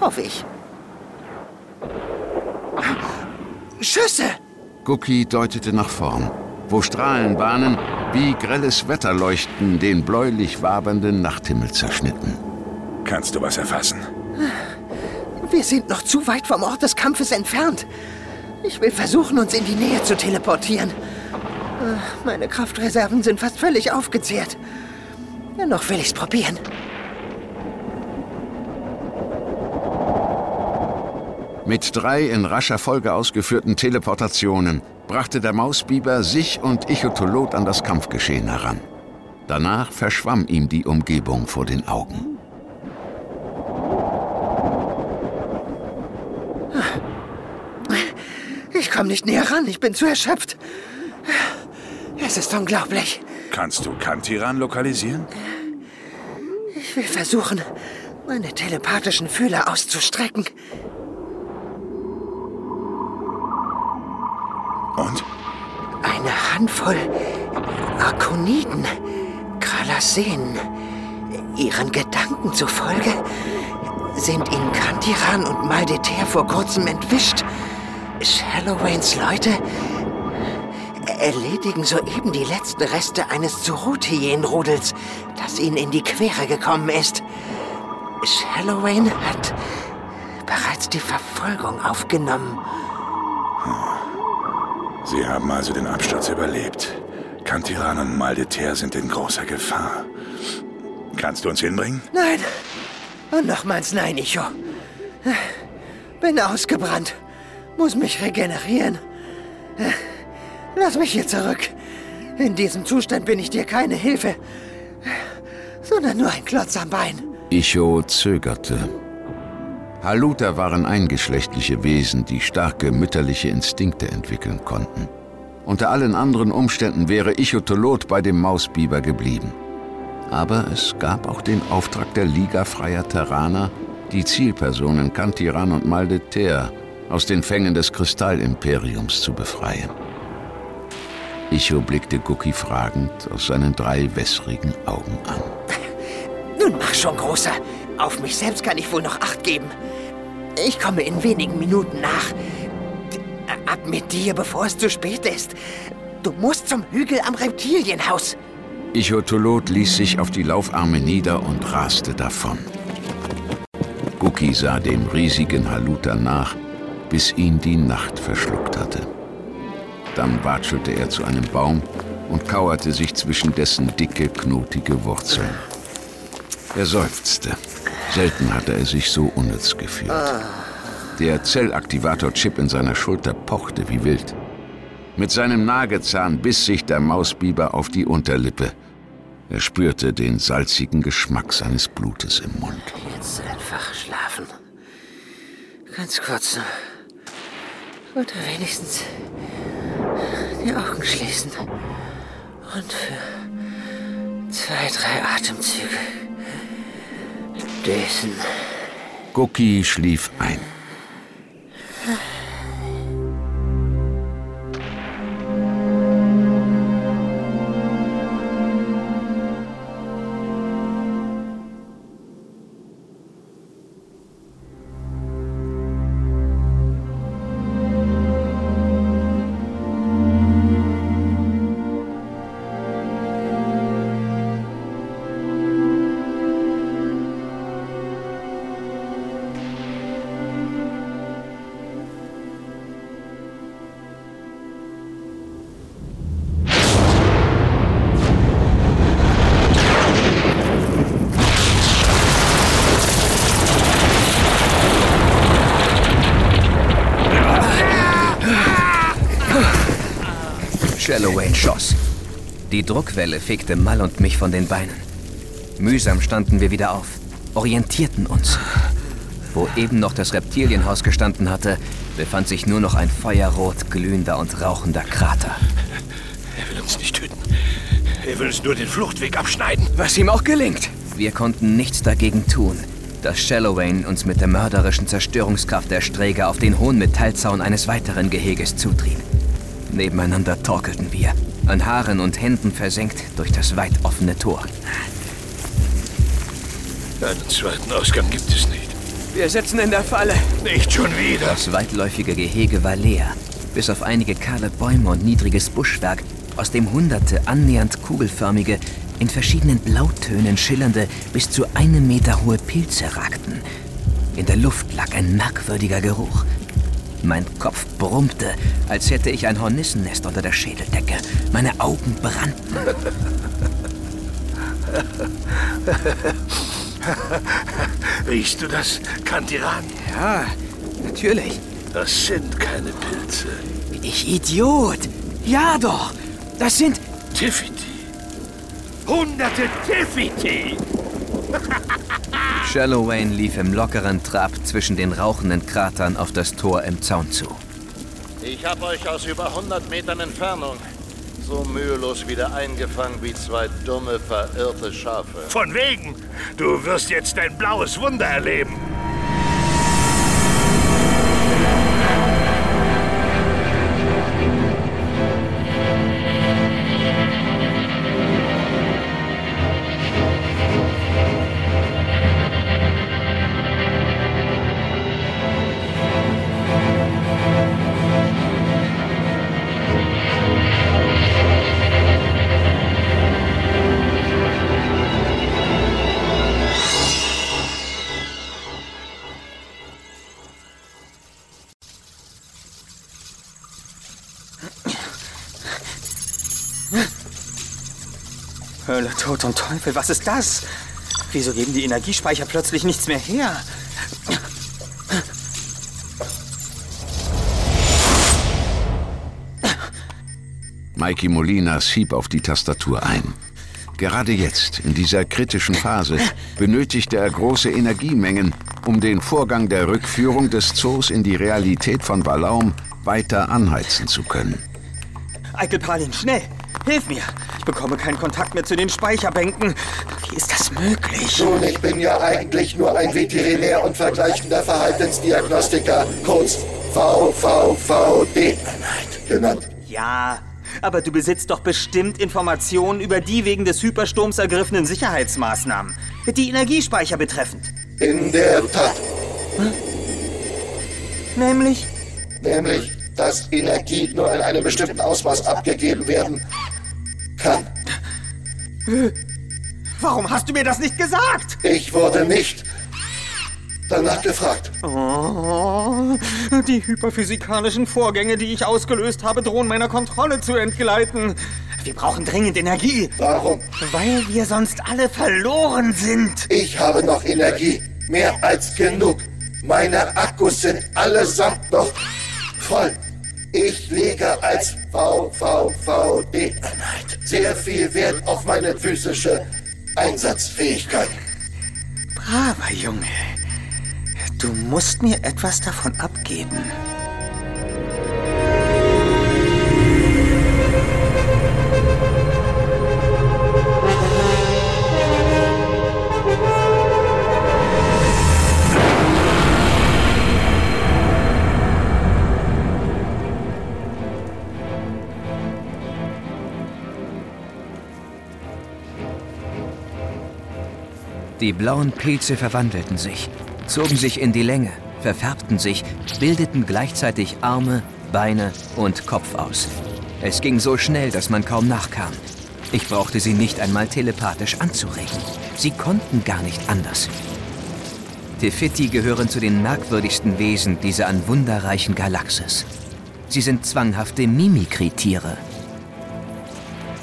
Hoffe ich. Schüsse! Cookie deutete nach vorn, wo Strahlenbahnen wie grelles Wetterleuchten den bläulich wabernden Nachthimmel zerschnitten. Kannst du was erfassen? Wir sind noch zu weit vom Ort des Kampfes entfernt. Ich will versuchen, uns in die Nähe zu teleportieren. Meine Kraftreserven sind fast völlig aufgezehrt. Dennoch will ich's probieren. Mit drei in rascher Folge ausgeführten Teleportationen brachte der Mausbiber sich und Ichotolot an das Kampfgeschehen heran. Danach verschwamm ihm die Umgebung vor den Augen. Ich komme nicht näher ran, ich bin zu erschöpft. Es ist unglaublich. Kannst du Kantiran lokalisieren? Ich will versuchen, meine telepathischen Fühler auszustrecken. Und? Eine Handvoll Arkoniden, Kralaseen. Ihren Gedanken zufolge sind ihnen Kantiran und Maldeter vor kurzem entwischt. Shallowains Leute erledigen soeben die letzten Reste eines Zurutien-Rudels, das ihnen in die Quere gekommen ist. Shallowain hat bereits die Verfolgung aufgenommen. Sie haben also den Absturz überlebt. Kantiran und Maldeter sind in großer Gefahr. Kannst du uns hinbringen? Nein. Und nochmals nein, Icho. Bin ausgebrannt. Muss mich regenerieren. Lass mich hier zurück. In diesem Zustand bin ich dir keine Hilfe, sondern nur ein Klotz am Bein. Icho zögerte. Haluta waren eingeschlechtliche Wesen, die starke mütterliche Instinkte entwickeln konnten. Unter allen anderen Umständen wäre Ichotolot bei dem Mausbiber geblieben. Aber es gab auch den Auftrag der Liga freier Terraner, die Zielpersonen Kantiran und Maldeter aus den Fängen des Kristallimperiums zu befreien. Icho blickte Guki fragend aus seinen drei wässrigen Augen an. Nun mach schon, Großer. Auf mich selbst kann ich wohl noch Acht geben. Ich komme in wenigen Minuten nach. Ab mit dir, bevor es zu spät ist. Du musst zum Hügel am Reptilienhaus. Ichotolot ließ sich auf die Laufarme nieder und raste davon. Guki sah dem riesigen Haluta nach, bis ihn die Nacht verschluckt hatte. Dann watschelte er zu einem Baum und kauerte sich zwischen dessen dicke, knotige Wurzeln. Er seufzte. Selten hatte er sich so unnütz gefühlt. Der Zellaktivator-Chip in seiner Schulter pochte wie wild. Mit seinem Nagezahn biss sich der Mausbiber auf die Unterlippe. Er spürte den salzigen Geschmack seines Blutes im Mund. Jetzt einfach schlafen. Ganz kurz noch. Oder wenigstens die Augen schließen. Und für zwei, drei Atemzüge dösen. Guki schlief ein. Druckwelle fegte Mal und mich von den Beinen. Mühsam standen wir wieder auf, orientierten uns. Wo eben noch das Reptilienhaus gestanden hatte, befand sich nur noch ein feuerrot glühender und rauchender Krater. Er will uns nicht töten. Er will uns nur den Fluchtweg abschneiden. Was ihm auch gelingt. Wir konnten nichts dagegen tun, dass Shallowain uns mit der mörderischen Zerstörungskraft der Sträger auf den hohen Metallzaun eines weiteren Geheges zutrieb. Nebeneinander torkelten wir, an Haaren und Händen versenkt durch das weit offene Tor. Einen zweiten Ausgang gibt es nicht. Wir sitzen in der Falle. Nicht schon wieder. Das weitläufige Gehege war leer, bis auf einige kahle Bäume und niedriges Buschwerk, aus dem hunderte annähernd kugelförmige, in verschiedenen Blautönen schillernde, bis zu einem Meter hohe Pilze ragten. In der Luft lag ein merkwürdiger Geruch. Mein Kopf brummte, als hätte ich ein Hornissennest unter der Schädeldecke. Meine Augen brannten. Riechst du das, Kantiran? Ja, natürlich. Das sind keine Pilze. Ich Idiot. Ja doch. Das sind... Tiffiti. Hunderte Tiffiti. Shallowayne lief im lockeren Trab zwischen den rauchenden Kratern auf das Tor im Zaun zu. Ich habe euch aus über 100 Metern Entfernung so mühelos wieder eingefangen wie zwei dumme, verirrte Schafe. Von wegen. Du wirst jetzt ein blaues Wunder erleben. Tod und Teufel, was ist das? Wieso geben die Energiespeicher plötzlich nichts mehr her? Mikey Molina hieb auf die Tastatur ein. Gerade jetzt, in dieser kritischen Phase, benötigte er große Energiemengen, um den Vorgang der Rückführung des Zoos in die Realität von Balaum weiter anheizen zu können. Eikel Palin, schnell! Hilf mir! Ich bekomme keinen Kontakt mehr zu den Speicherbänken. Wie ist das möglich? Nun, ich bin ja eigentlich nur ein Veterinär und vergleichender Verhaltensdiagnostiker, kurz VVVD genannt. Ja, aber du besitzt doch bestimmt Informationen über die wegen des Hypersturms ergriffenen Sicherheitsmaßnahmen, die Energiespeicher betreffend. In der Tat. Nämlich? Nämlich, dass Energie nur in einem bestimmten Ausmaß abgegeben werden kann. Warum hast du mir das nicht gesagt? Ich wurde nicht danach gefragt. Oh, die hyperphysikalischen Vorgänge, die ich ausgelöst habe, drohen meiner Kontrolle zu entgleiten. Wir brauchen dringend Energie. Warum? Weil wir sonst alle verloren sind. Ich habe noch Energie. Mehr als genug. Meine Akkus sind allesamt noch voll. Ich lege als VVVD-Einheit sehr viel Wert auf meine physische Einsatzfähigkeit. Braver Junge. Du musst mir etwas davon abgeben. Die blauen Pilze verwandelten sich, zogen sich in die Länge, verfärbten sich, bildeten gleichzeitig Arme, Beine und Kopf aus. Es ging so schnell, dass man kaum nachkam. Ich brauchte sie nicht einmal telepathisch anzuregen. Sie konnten gar nicht anders. Tefiti gehören zu den merkwürdigsten Wesen dieser an wunderreichen Galaxis. Sie sind zwanghafte Mimikritiere.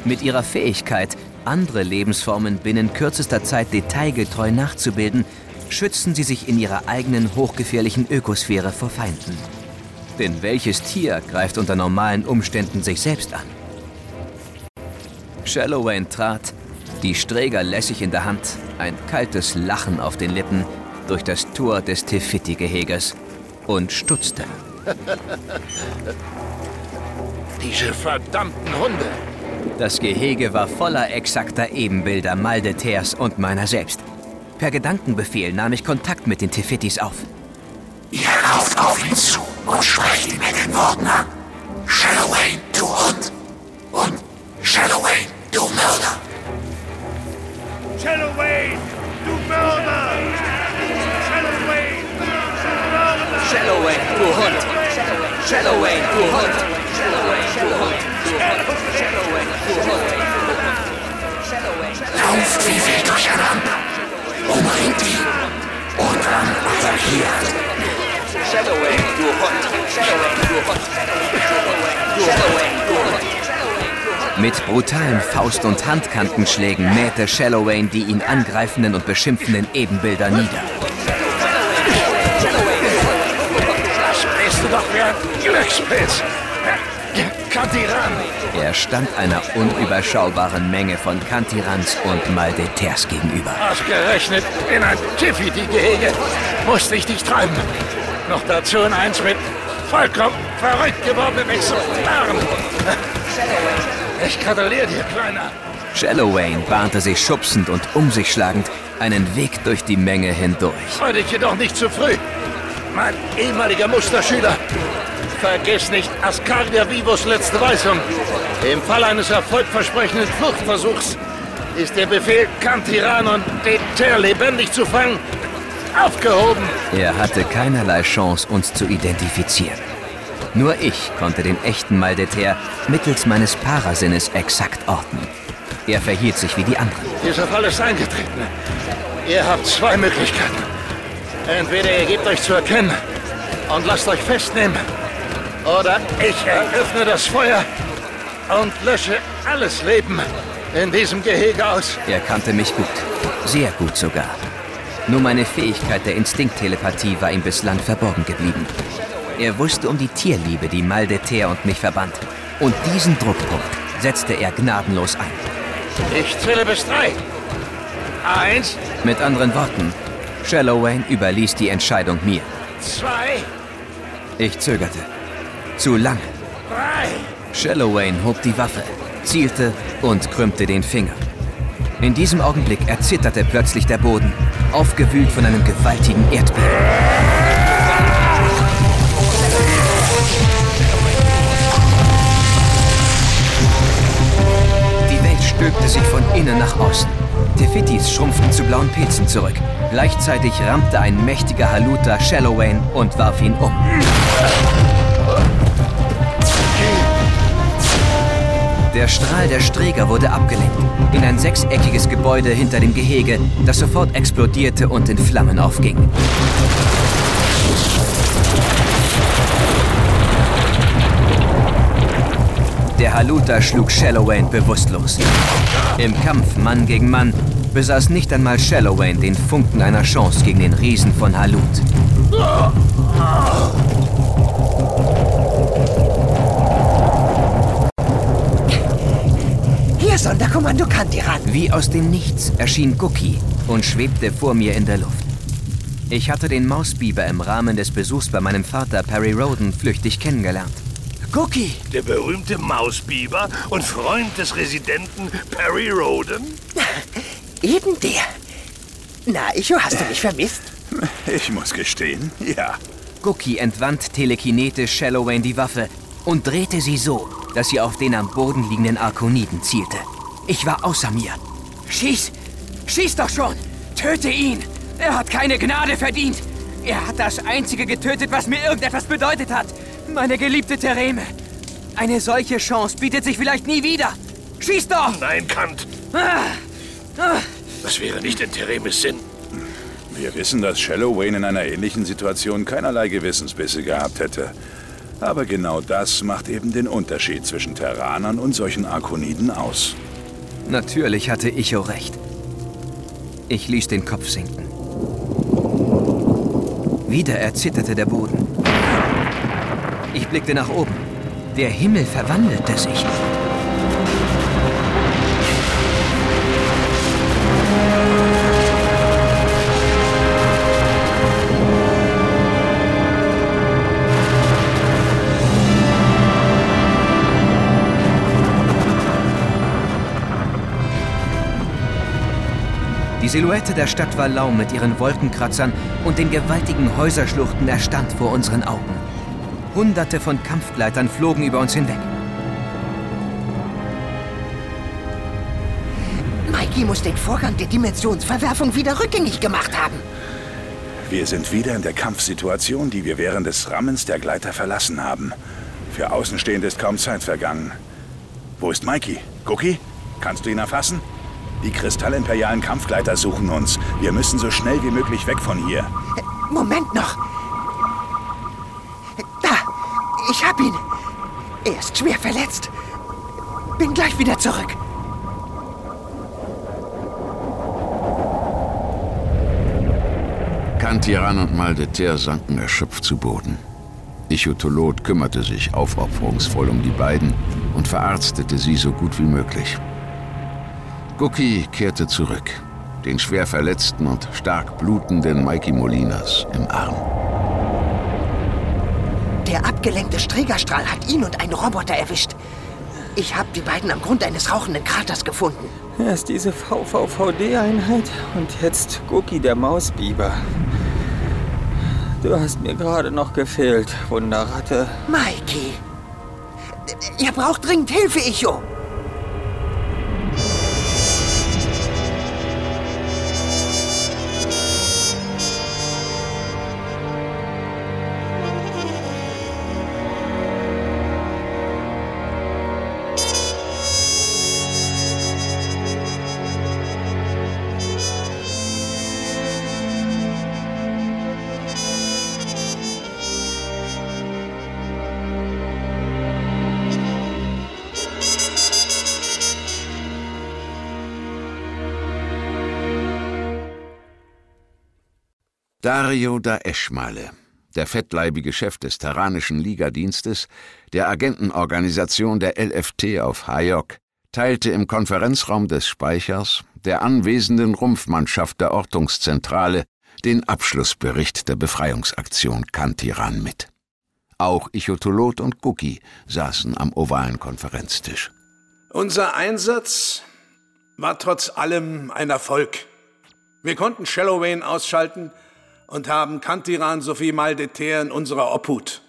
Mit ihrer Fähigkeit, andere Lebensformen binnen kürzester Zeit detailgetreu nachzubilden, schützen sie sich in ihrer eigenen hochgefährlichen Ökosphäre vor Feinden. Denn welches Tier greift unter normalen Umständen sich selbst an? Shallowayne trat, die Sträger lässig in der Hand, ein kaltes Lachen auf den Lippen, durch das Tor des Tefiti-Gehegers und stutzte. Diese verdammten Hunde! Das Gehege war voller exakter Ebenbilder Maldeters und meiner selbst. Per Gedankenbefehl nahm ich Kontakt mit den Tefitis auf. Ihr lauft auf ihn zu und sprecht ihn mit den Worten an. Shallowayne, du Hund. Und Shallowayne, du Mörder. Shallowayne, du Mörder! Shallowayne, du Mörder! Du Hund! Shallowayne, du Hund! Shallowayne, du Hund! Lauft wie wild durcheinander. Umringt ihn. Und dann attackiert. Shallowayne, du Hund! Shallowayne, du Hund! Shallowayne, du Hund! Mit brutalen Faust- und Handkantenschlägen mähte Shallowayne die ihn angreifenden und beschimpfenden Ebenbilder nieder. Das bist du doch für ein Glückspilz. Kantiran! Er stand einer unüberschaubaren Menge von Kantirans und Maldeters gegenüber. Ausgerechnet in ein Tiffy-Gehege musste ich dich treiben. Noch dazu in eins mit vollkommen verrückt gewordenen Exemplaren. Ich gratuliere dir, Kleiner. Shallowayne bahnte sich schubsend und um sich schlagend einen Weg durch die Menge hindurch. Freu dich jedoch nicht zu früh. Mein ehemaliger Musterschüler. Vergiss nicht Ascardia Vivos letzte Weisung. Im Fall eines erfolgversprechenden Fluchtversuchs ist der Befehl, Kantiran und Deter lebendig zu fangen, aufgehoben. Er hatte keinerlei Chance, uns zu identifizieren. Nur ich konnte den echten Maldeter mittels meines Parasinnes exakt orten. Er verhielt sich wie die anderen. Dieser Fall ist eingetreten. Ihr habt zwei Möglichkeiten. Entweder ihr gebt euch zu erkennen und lasst euch festnehmen, oder ich eröffne das Feuer und lösche alles Leben in diesem Gehege aus. Er kannte mich gut. Sehr gut sogar. Nur meine Fähigkeit der Instinkttelepathie war ihm bislang verborgen geblieben. Er wusste um die Tierliebe, die Maldeter und mich verband. Und diesen Druckpunkt setzte er gnadenlos ein. Ich zähle bis drei. Eins. Mit anderen Worten, Shallowayne überließ die Entscheidung mir. Zwei. Ich zögerte. Zu lange. Shallowayne hob die Waffe, zielte und krümmte den Finger. In diesem Augenblick erzitterte plötzlich der Boden, aufgewühlt von einem gewaltigen Erdbeben. Die Welt stülpte sich von innen nach außen. Tefitis schrumpften zu blauen Pilzen zurück. Gleichzeitig rammte ein mächtiger Haluta Shallowayne und warf ihn um. Der Strahl der Sträger wurde abgelenkt in ein sechseckiges Gebäude hinter dem Gehege, das sofort explodierte und in Flammen aufging. Der Haluta schlug Shallowayne bewusstlos. Im Kampf Mann gegen Mann besaß nicht einmal Shallowayne den Funken einer Chance gegen den Riesen von Halut. Hier, Sonderkommando Kantiran. Wie aus dem Nichts erschien Guki und schwebte vor mir in der Luft. Ich hatte den Mausbiber im Rahmen des Besuchs bei meinem Vater Perry Roden flüchtig kennengelernt. Cookie. Der berühmte Mausbiber und Freund des Residenten Perry Roden? Eben der. Na, Icho, hast du mich vermisst? Ich muss gestehen, ja. Guki entwand telekinetisch Shallowayne die Waffe und drehte sie so, dass sie auf den am Boden liegenden Arkoniden zielte. Ich war außer mir. Schieß! Schieß doch schon! Töte ihn! Er hat keine Gnade verdient! Er hat das Einzige getötet, was mir irgendetwas bedeutet hat. Meine geliebte Thereme. Eine solche Chance bietet sich vielleicht nie wieder. Schieß doch! Nein, Kant. Das wäre nicht in Theremes Sinn. Wir wissen, dass Shallowayne in einer ähnlichen Situation keinerlei Gewissensbisse gehabt hätte. Aber genau das macht eben den Unterschied zwischen Terranern und solchen Arkoniden aus. Natürlich hatte Icho recht. Ich ließ den Kopf sinken. Wieder erzitterte der Boden. Ich blickte nach oben. Der Himmel verwandelte sich. Die Silhouette der Stadt war lau mit ihren Wolkenkratzern und den gewaltigen Häuserschluchten erstand vor unseren Augen. Hunderte von Kampfgleitern flogen über uns hinweg. Mikey muss den Vorgang der Dimensionsverwerfung wieder rückgängig gemacht haben. Wir sind wieder in der Kampfsituation, die wir während des Rammens der Gleiter verlassen haben. Für Außenstehende ist kaum Zeit vergangen. Wo ist Mikey? Cookie? Kannst du ihn erfassen? Die kristallimperialen Kampfgleiter suchen uns. Wir müssen so schnell wie möglich weg von hier. Moment noch. Da, ich hab ihn. Er ist schwer verletzt. Bin gleich wieder zurück. Kantiran und Maldeter sanken erschöpft zu Boden. Ichyotolot kümmerte sich aufopferungsvoll um die beiden und verarztete sie so gut wie möglich. Guki kehrte zurück, den schwer verletzten und stark blutenden Mikey Molinas im Arm. Der abgelenkte Strägerstrahl hat ihn und einen Roboter erwischt. Ich habe die beiden am Grund eines rauchenden Kraters gefunden. Erst diese VVVD-Einheit und jetzt Guki der Mausbiber. Du hast mir gerade noch gefehlt, Wunderratte. Mikey! Ihr braucht dringend Hilfe, Icho! Dario da Eschmale, der fettleibige Chef des Terranischen Ligadienstes, der Agentenorganisation der LFT auf Hayok, teilte im Konferenzraum des Speichers der anwesenden Rumpfmannschaft der Ortungszentrale den Abschlussbericht der Befreiungsaktion Kantiran mit. Auch Ichotolot und Guki saßen am ovalen Konferenztisch. Unser Einsatz war trotz allem ein Erfolg. Wir konnten Shallowayne ausschalten und haben Kantiran sowie Maldeter in unserer Obhut.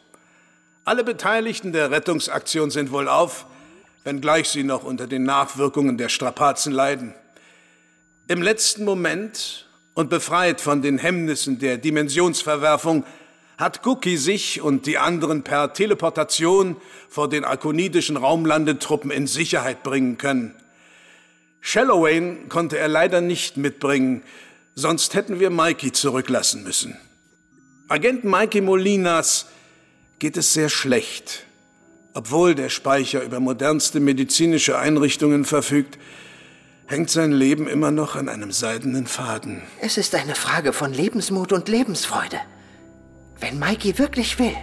Alle Beteiligten der Rettungsaktion sind wohlauf, wenngleich sie noch unter den Nachwirkungen der Strapazen leiden. Im letzten Moment und befreit von den Hemmnissen der Dimensionsverwerfung hat Cookie sich und die anderen per Teleportation vor den arkonidischen Raumlandetruppen in Sicherheit bringen können. Shallowayne konnte er leider nicht mitbringen, Sonst hätten wir Mikey zurücklassen müssen. Agent Mikey Molinas geht es sehr schlecht. Obwohl der Speicher über modernste medizinische Einrichtungen verfügt, hängt sein Leben immer noch an einem seidenen Faden. Es ist eine Frage von Lebensmut und Lebensfreude. Wenn Mikey wirklich will,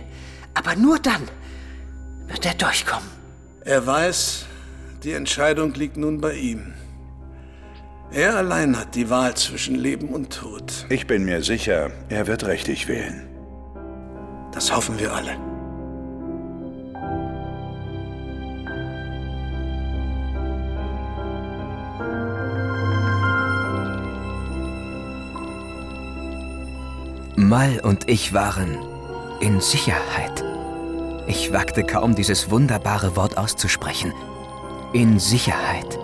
aber nur dann, wird er durchkommen. Er weiß, die Entscheidung liegt nun bei ihm. Er allein hat die Wahl zwischen Leben und Tod. Ich bin mir sicher, er wird richtig wählen. Das hoffen wir alle. Mal und ich waren in Sicherheit. Ich wagte kaum, dieses wunderbare Wort auszusprechen. In Sicherheit.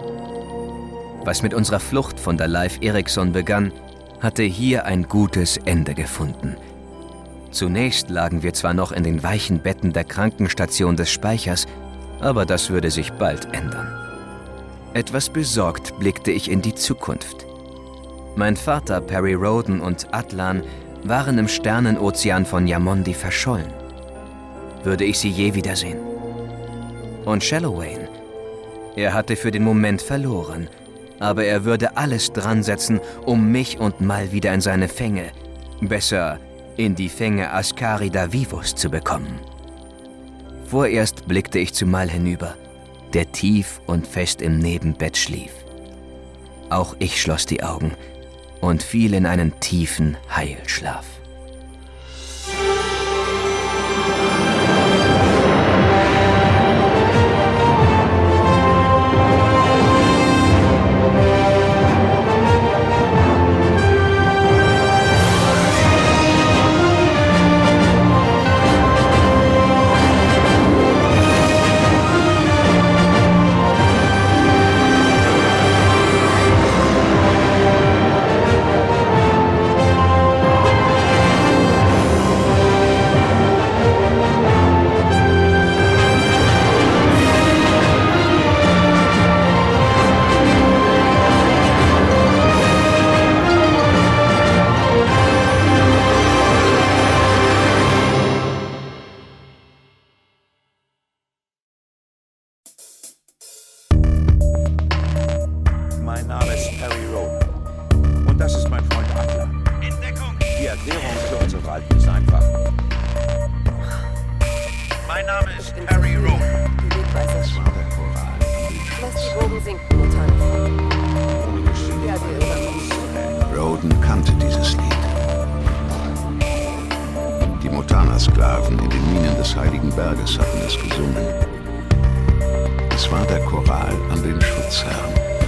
Was mit unserer Flucht von der Live Ericsson begann, hatte hier ein gutes Ende gefunden. Zunächst lagen wir zwar noch in den weichen Betten der Krankenstation des Speichers, aber das würde sich bald ändern. Etwas besorgt blickte ich in die Zukunft. Mein Vater, Perry Roden und Atlan waren im Sternenozean von Yamondi verschollen. Würde ich sie je wiedersehen? Und Shallowayne? Er hatte für den Moment verloren – aber er würde alles dran setzen, um mich und Mal wieder in seine Fänge, besser in die Fänge Ascari da Vivos zu bekommen. Vorerst blickte ich zu Mal hinüber, der tief und fest im Nebenbett schlief. Auch ich schloss die Augen und fiel in einen tiefen Heilschlaf. an den Schutzherrn.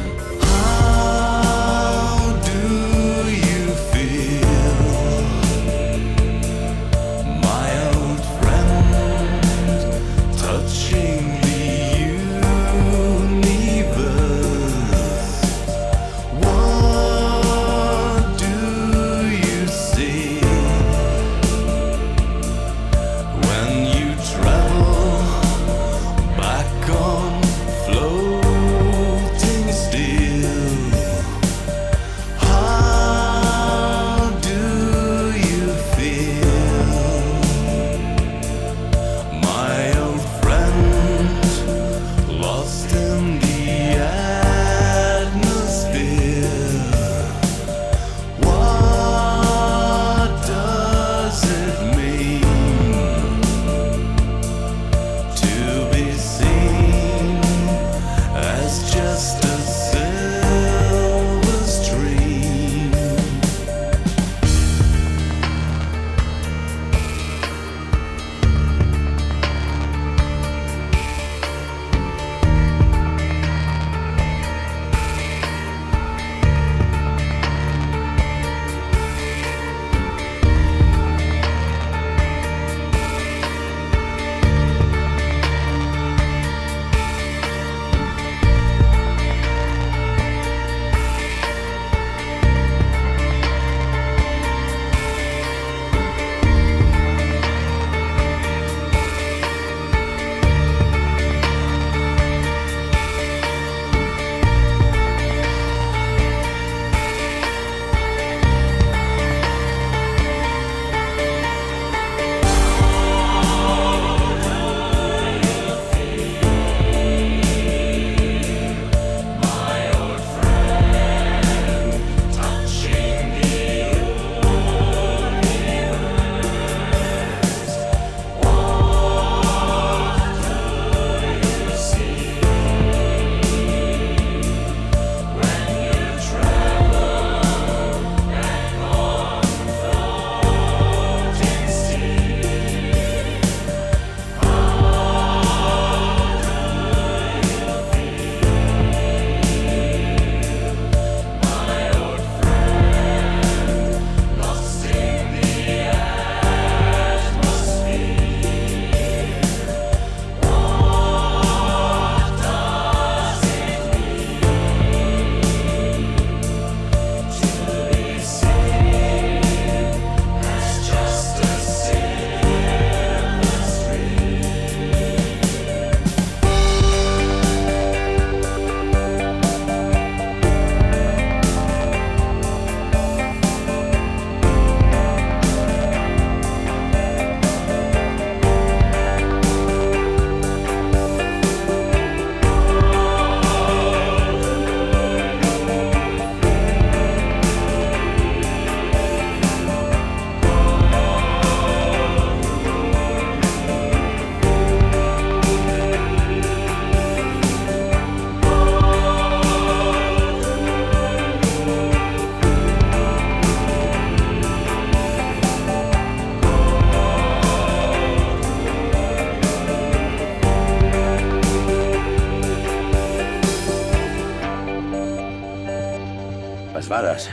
war das.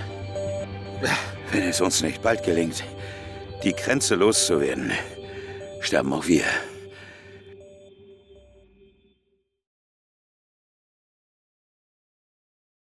Wenn es uns nicht bald gelingt, die Grenze loszuwerden, sterben auch wir.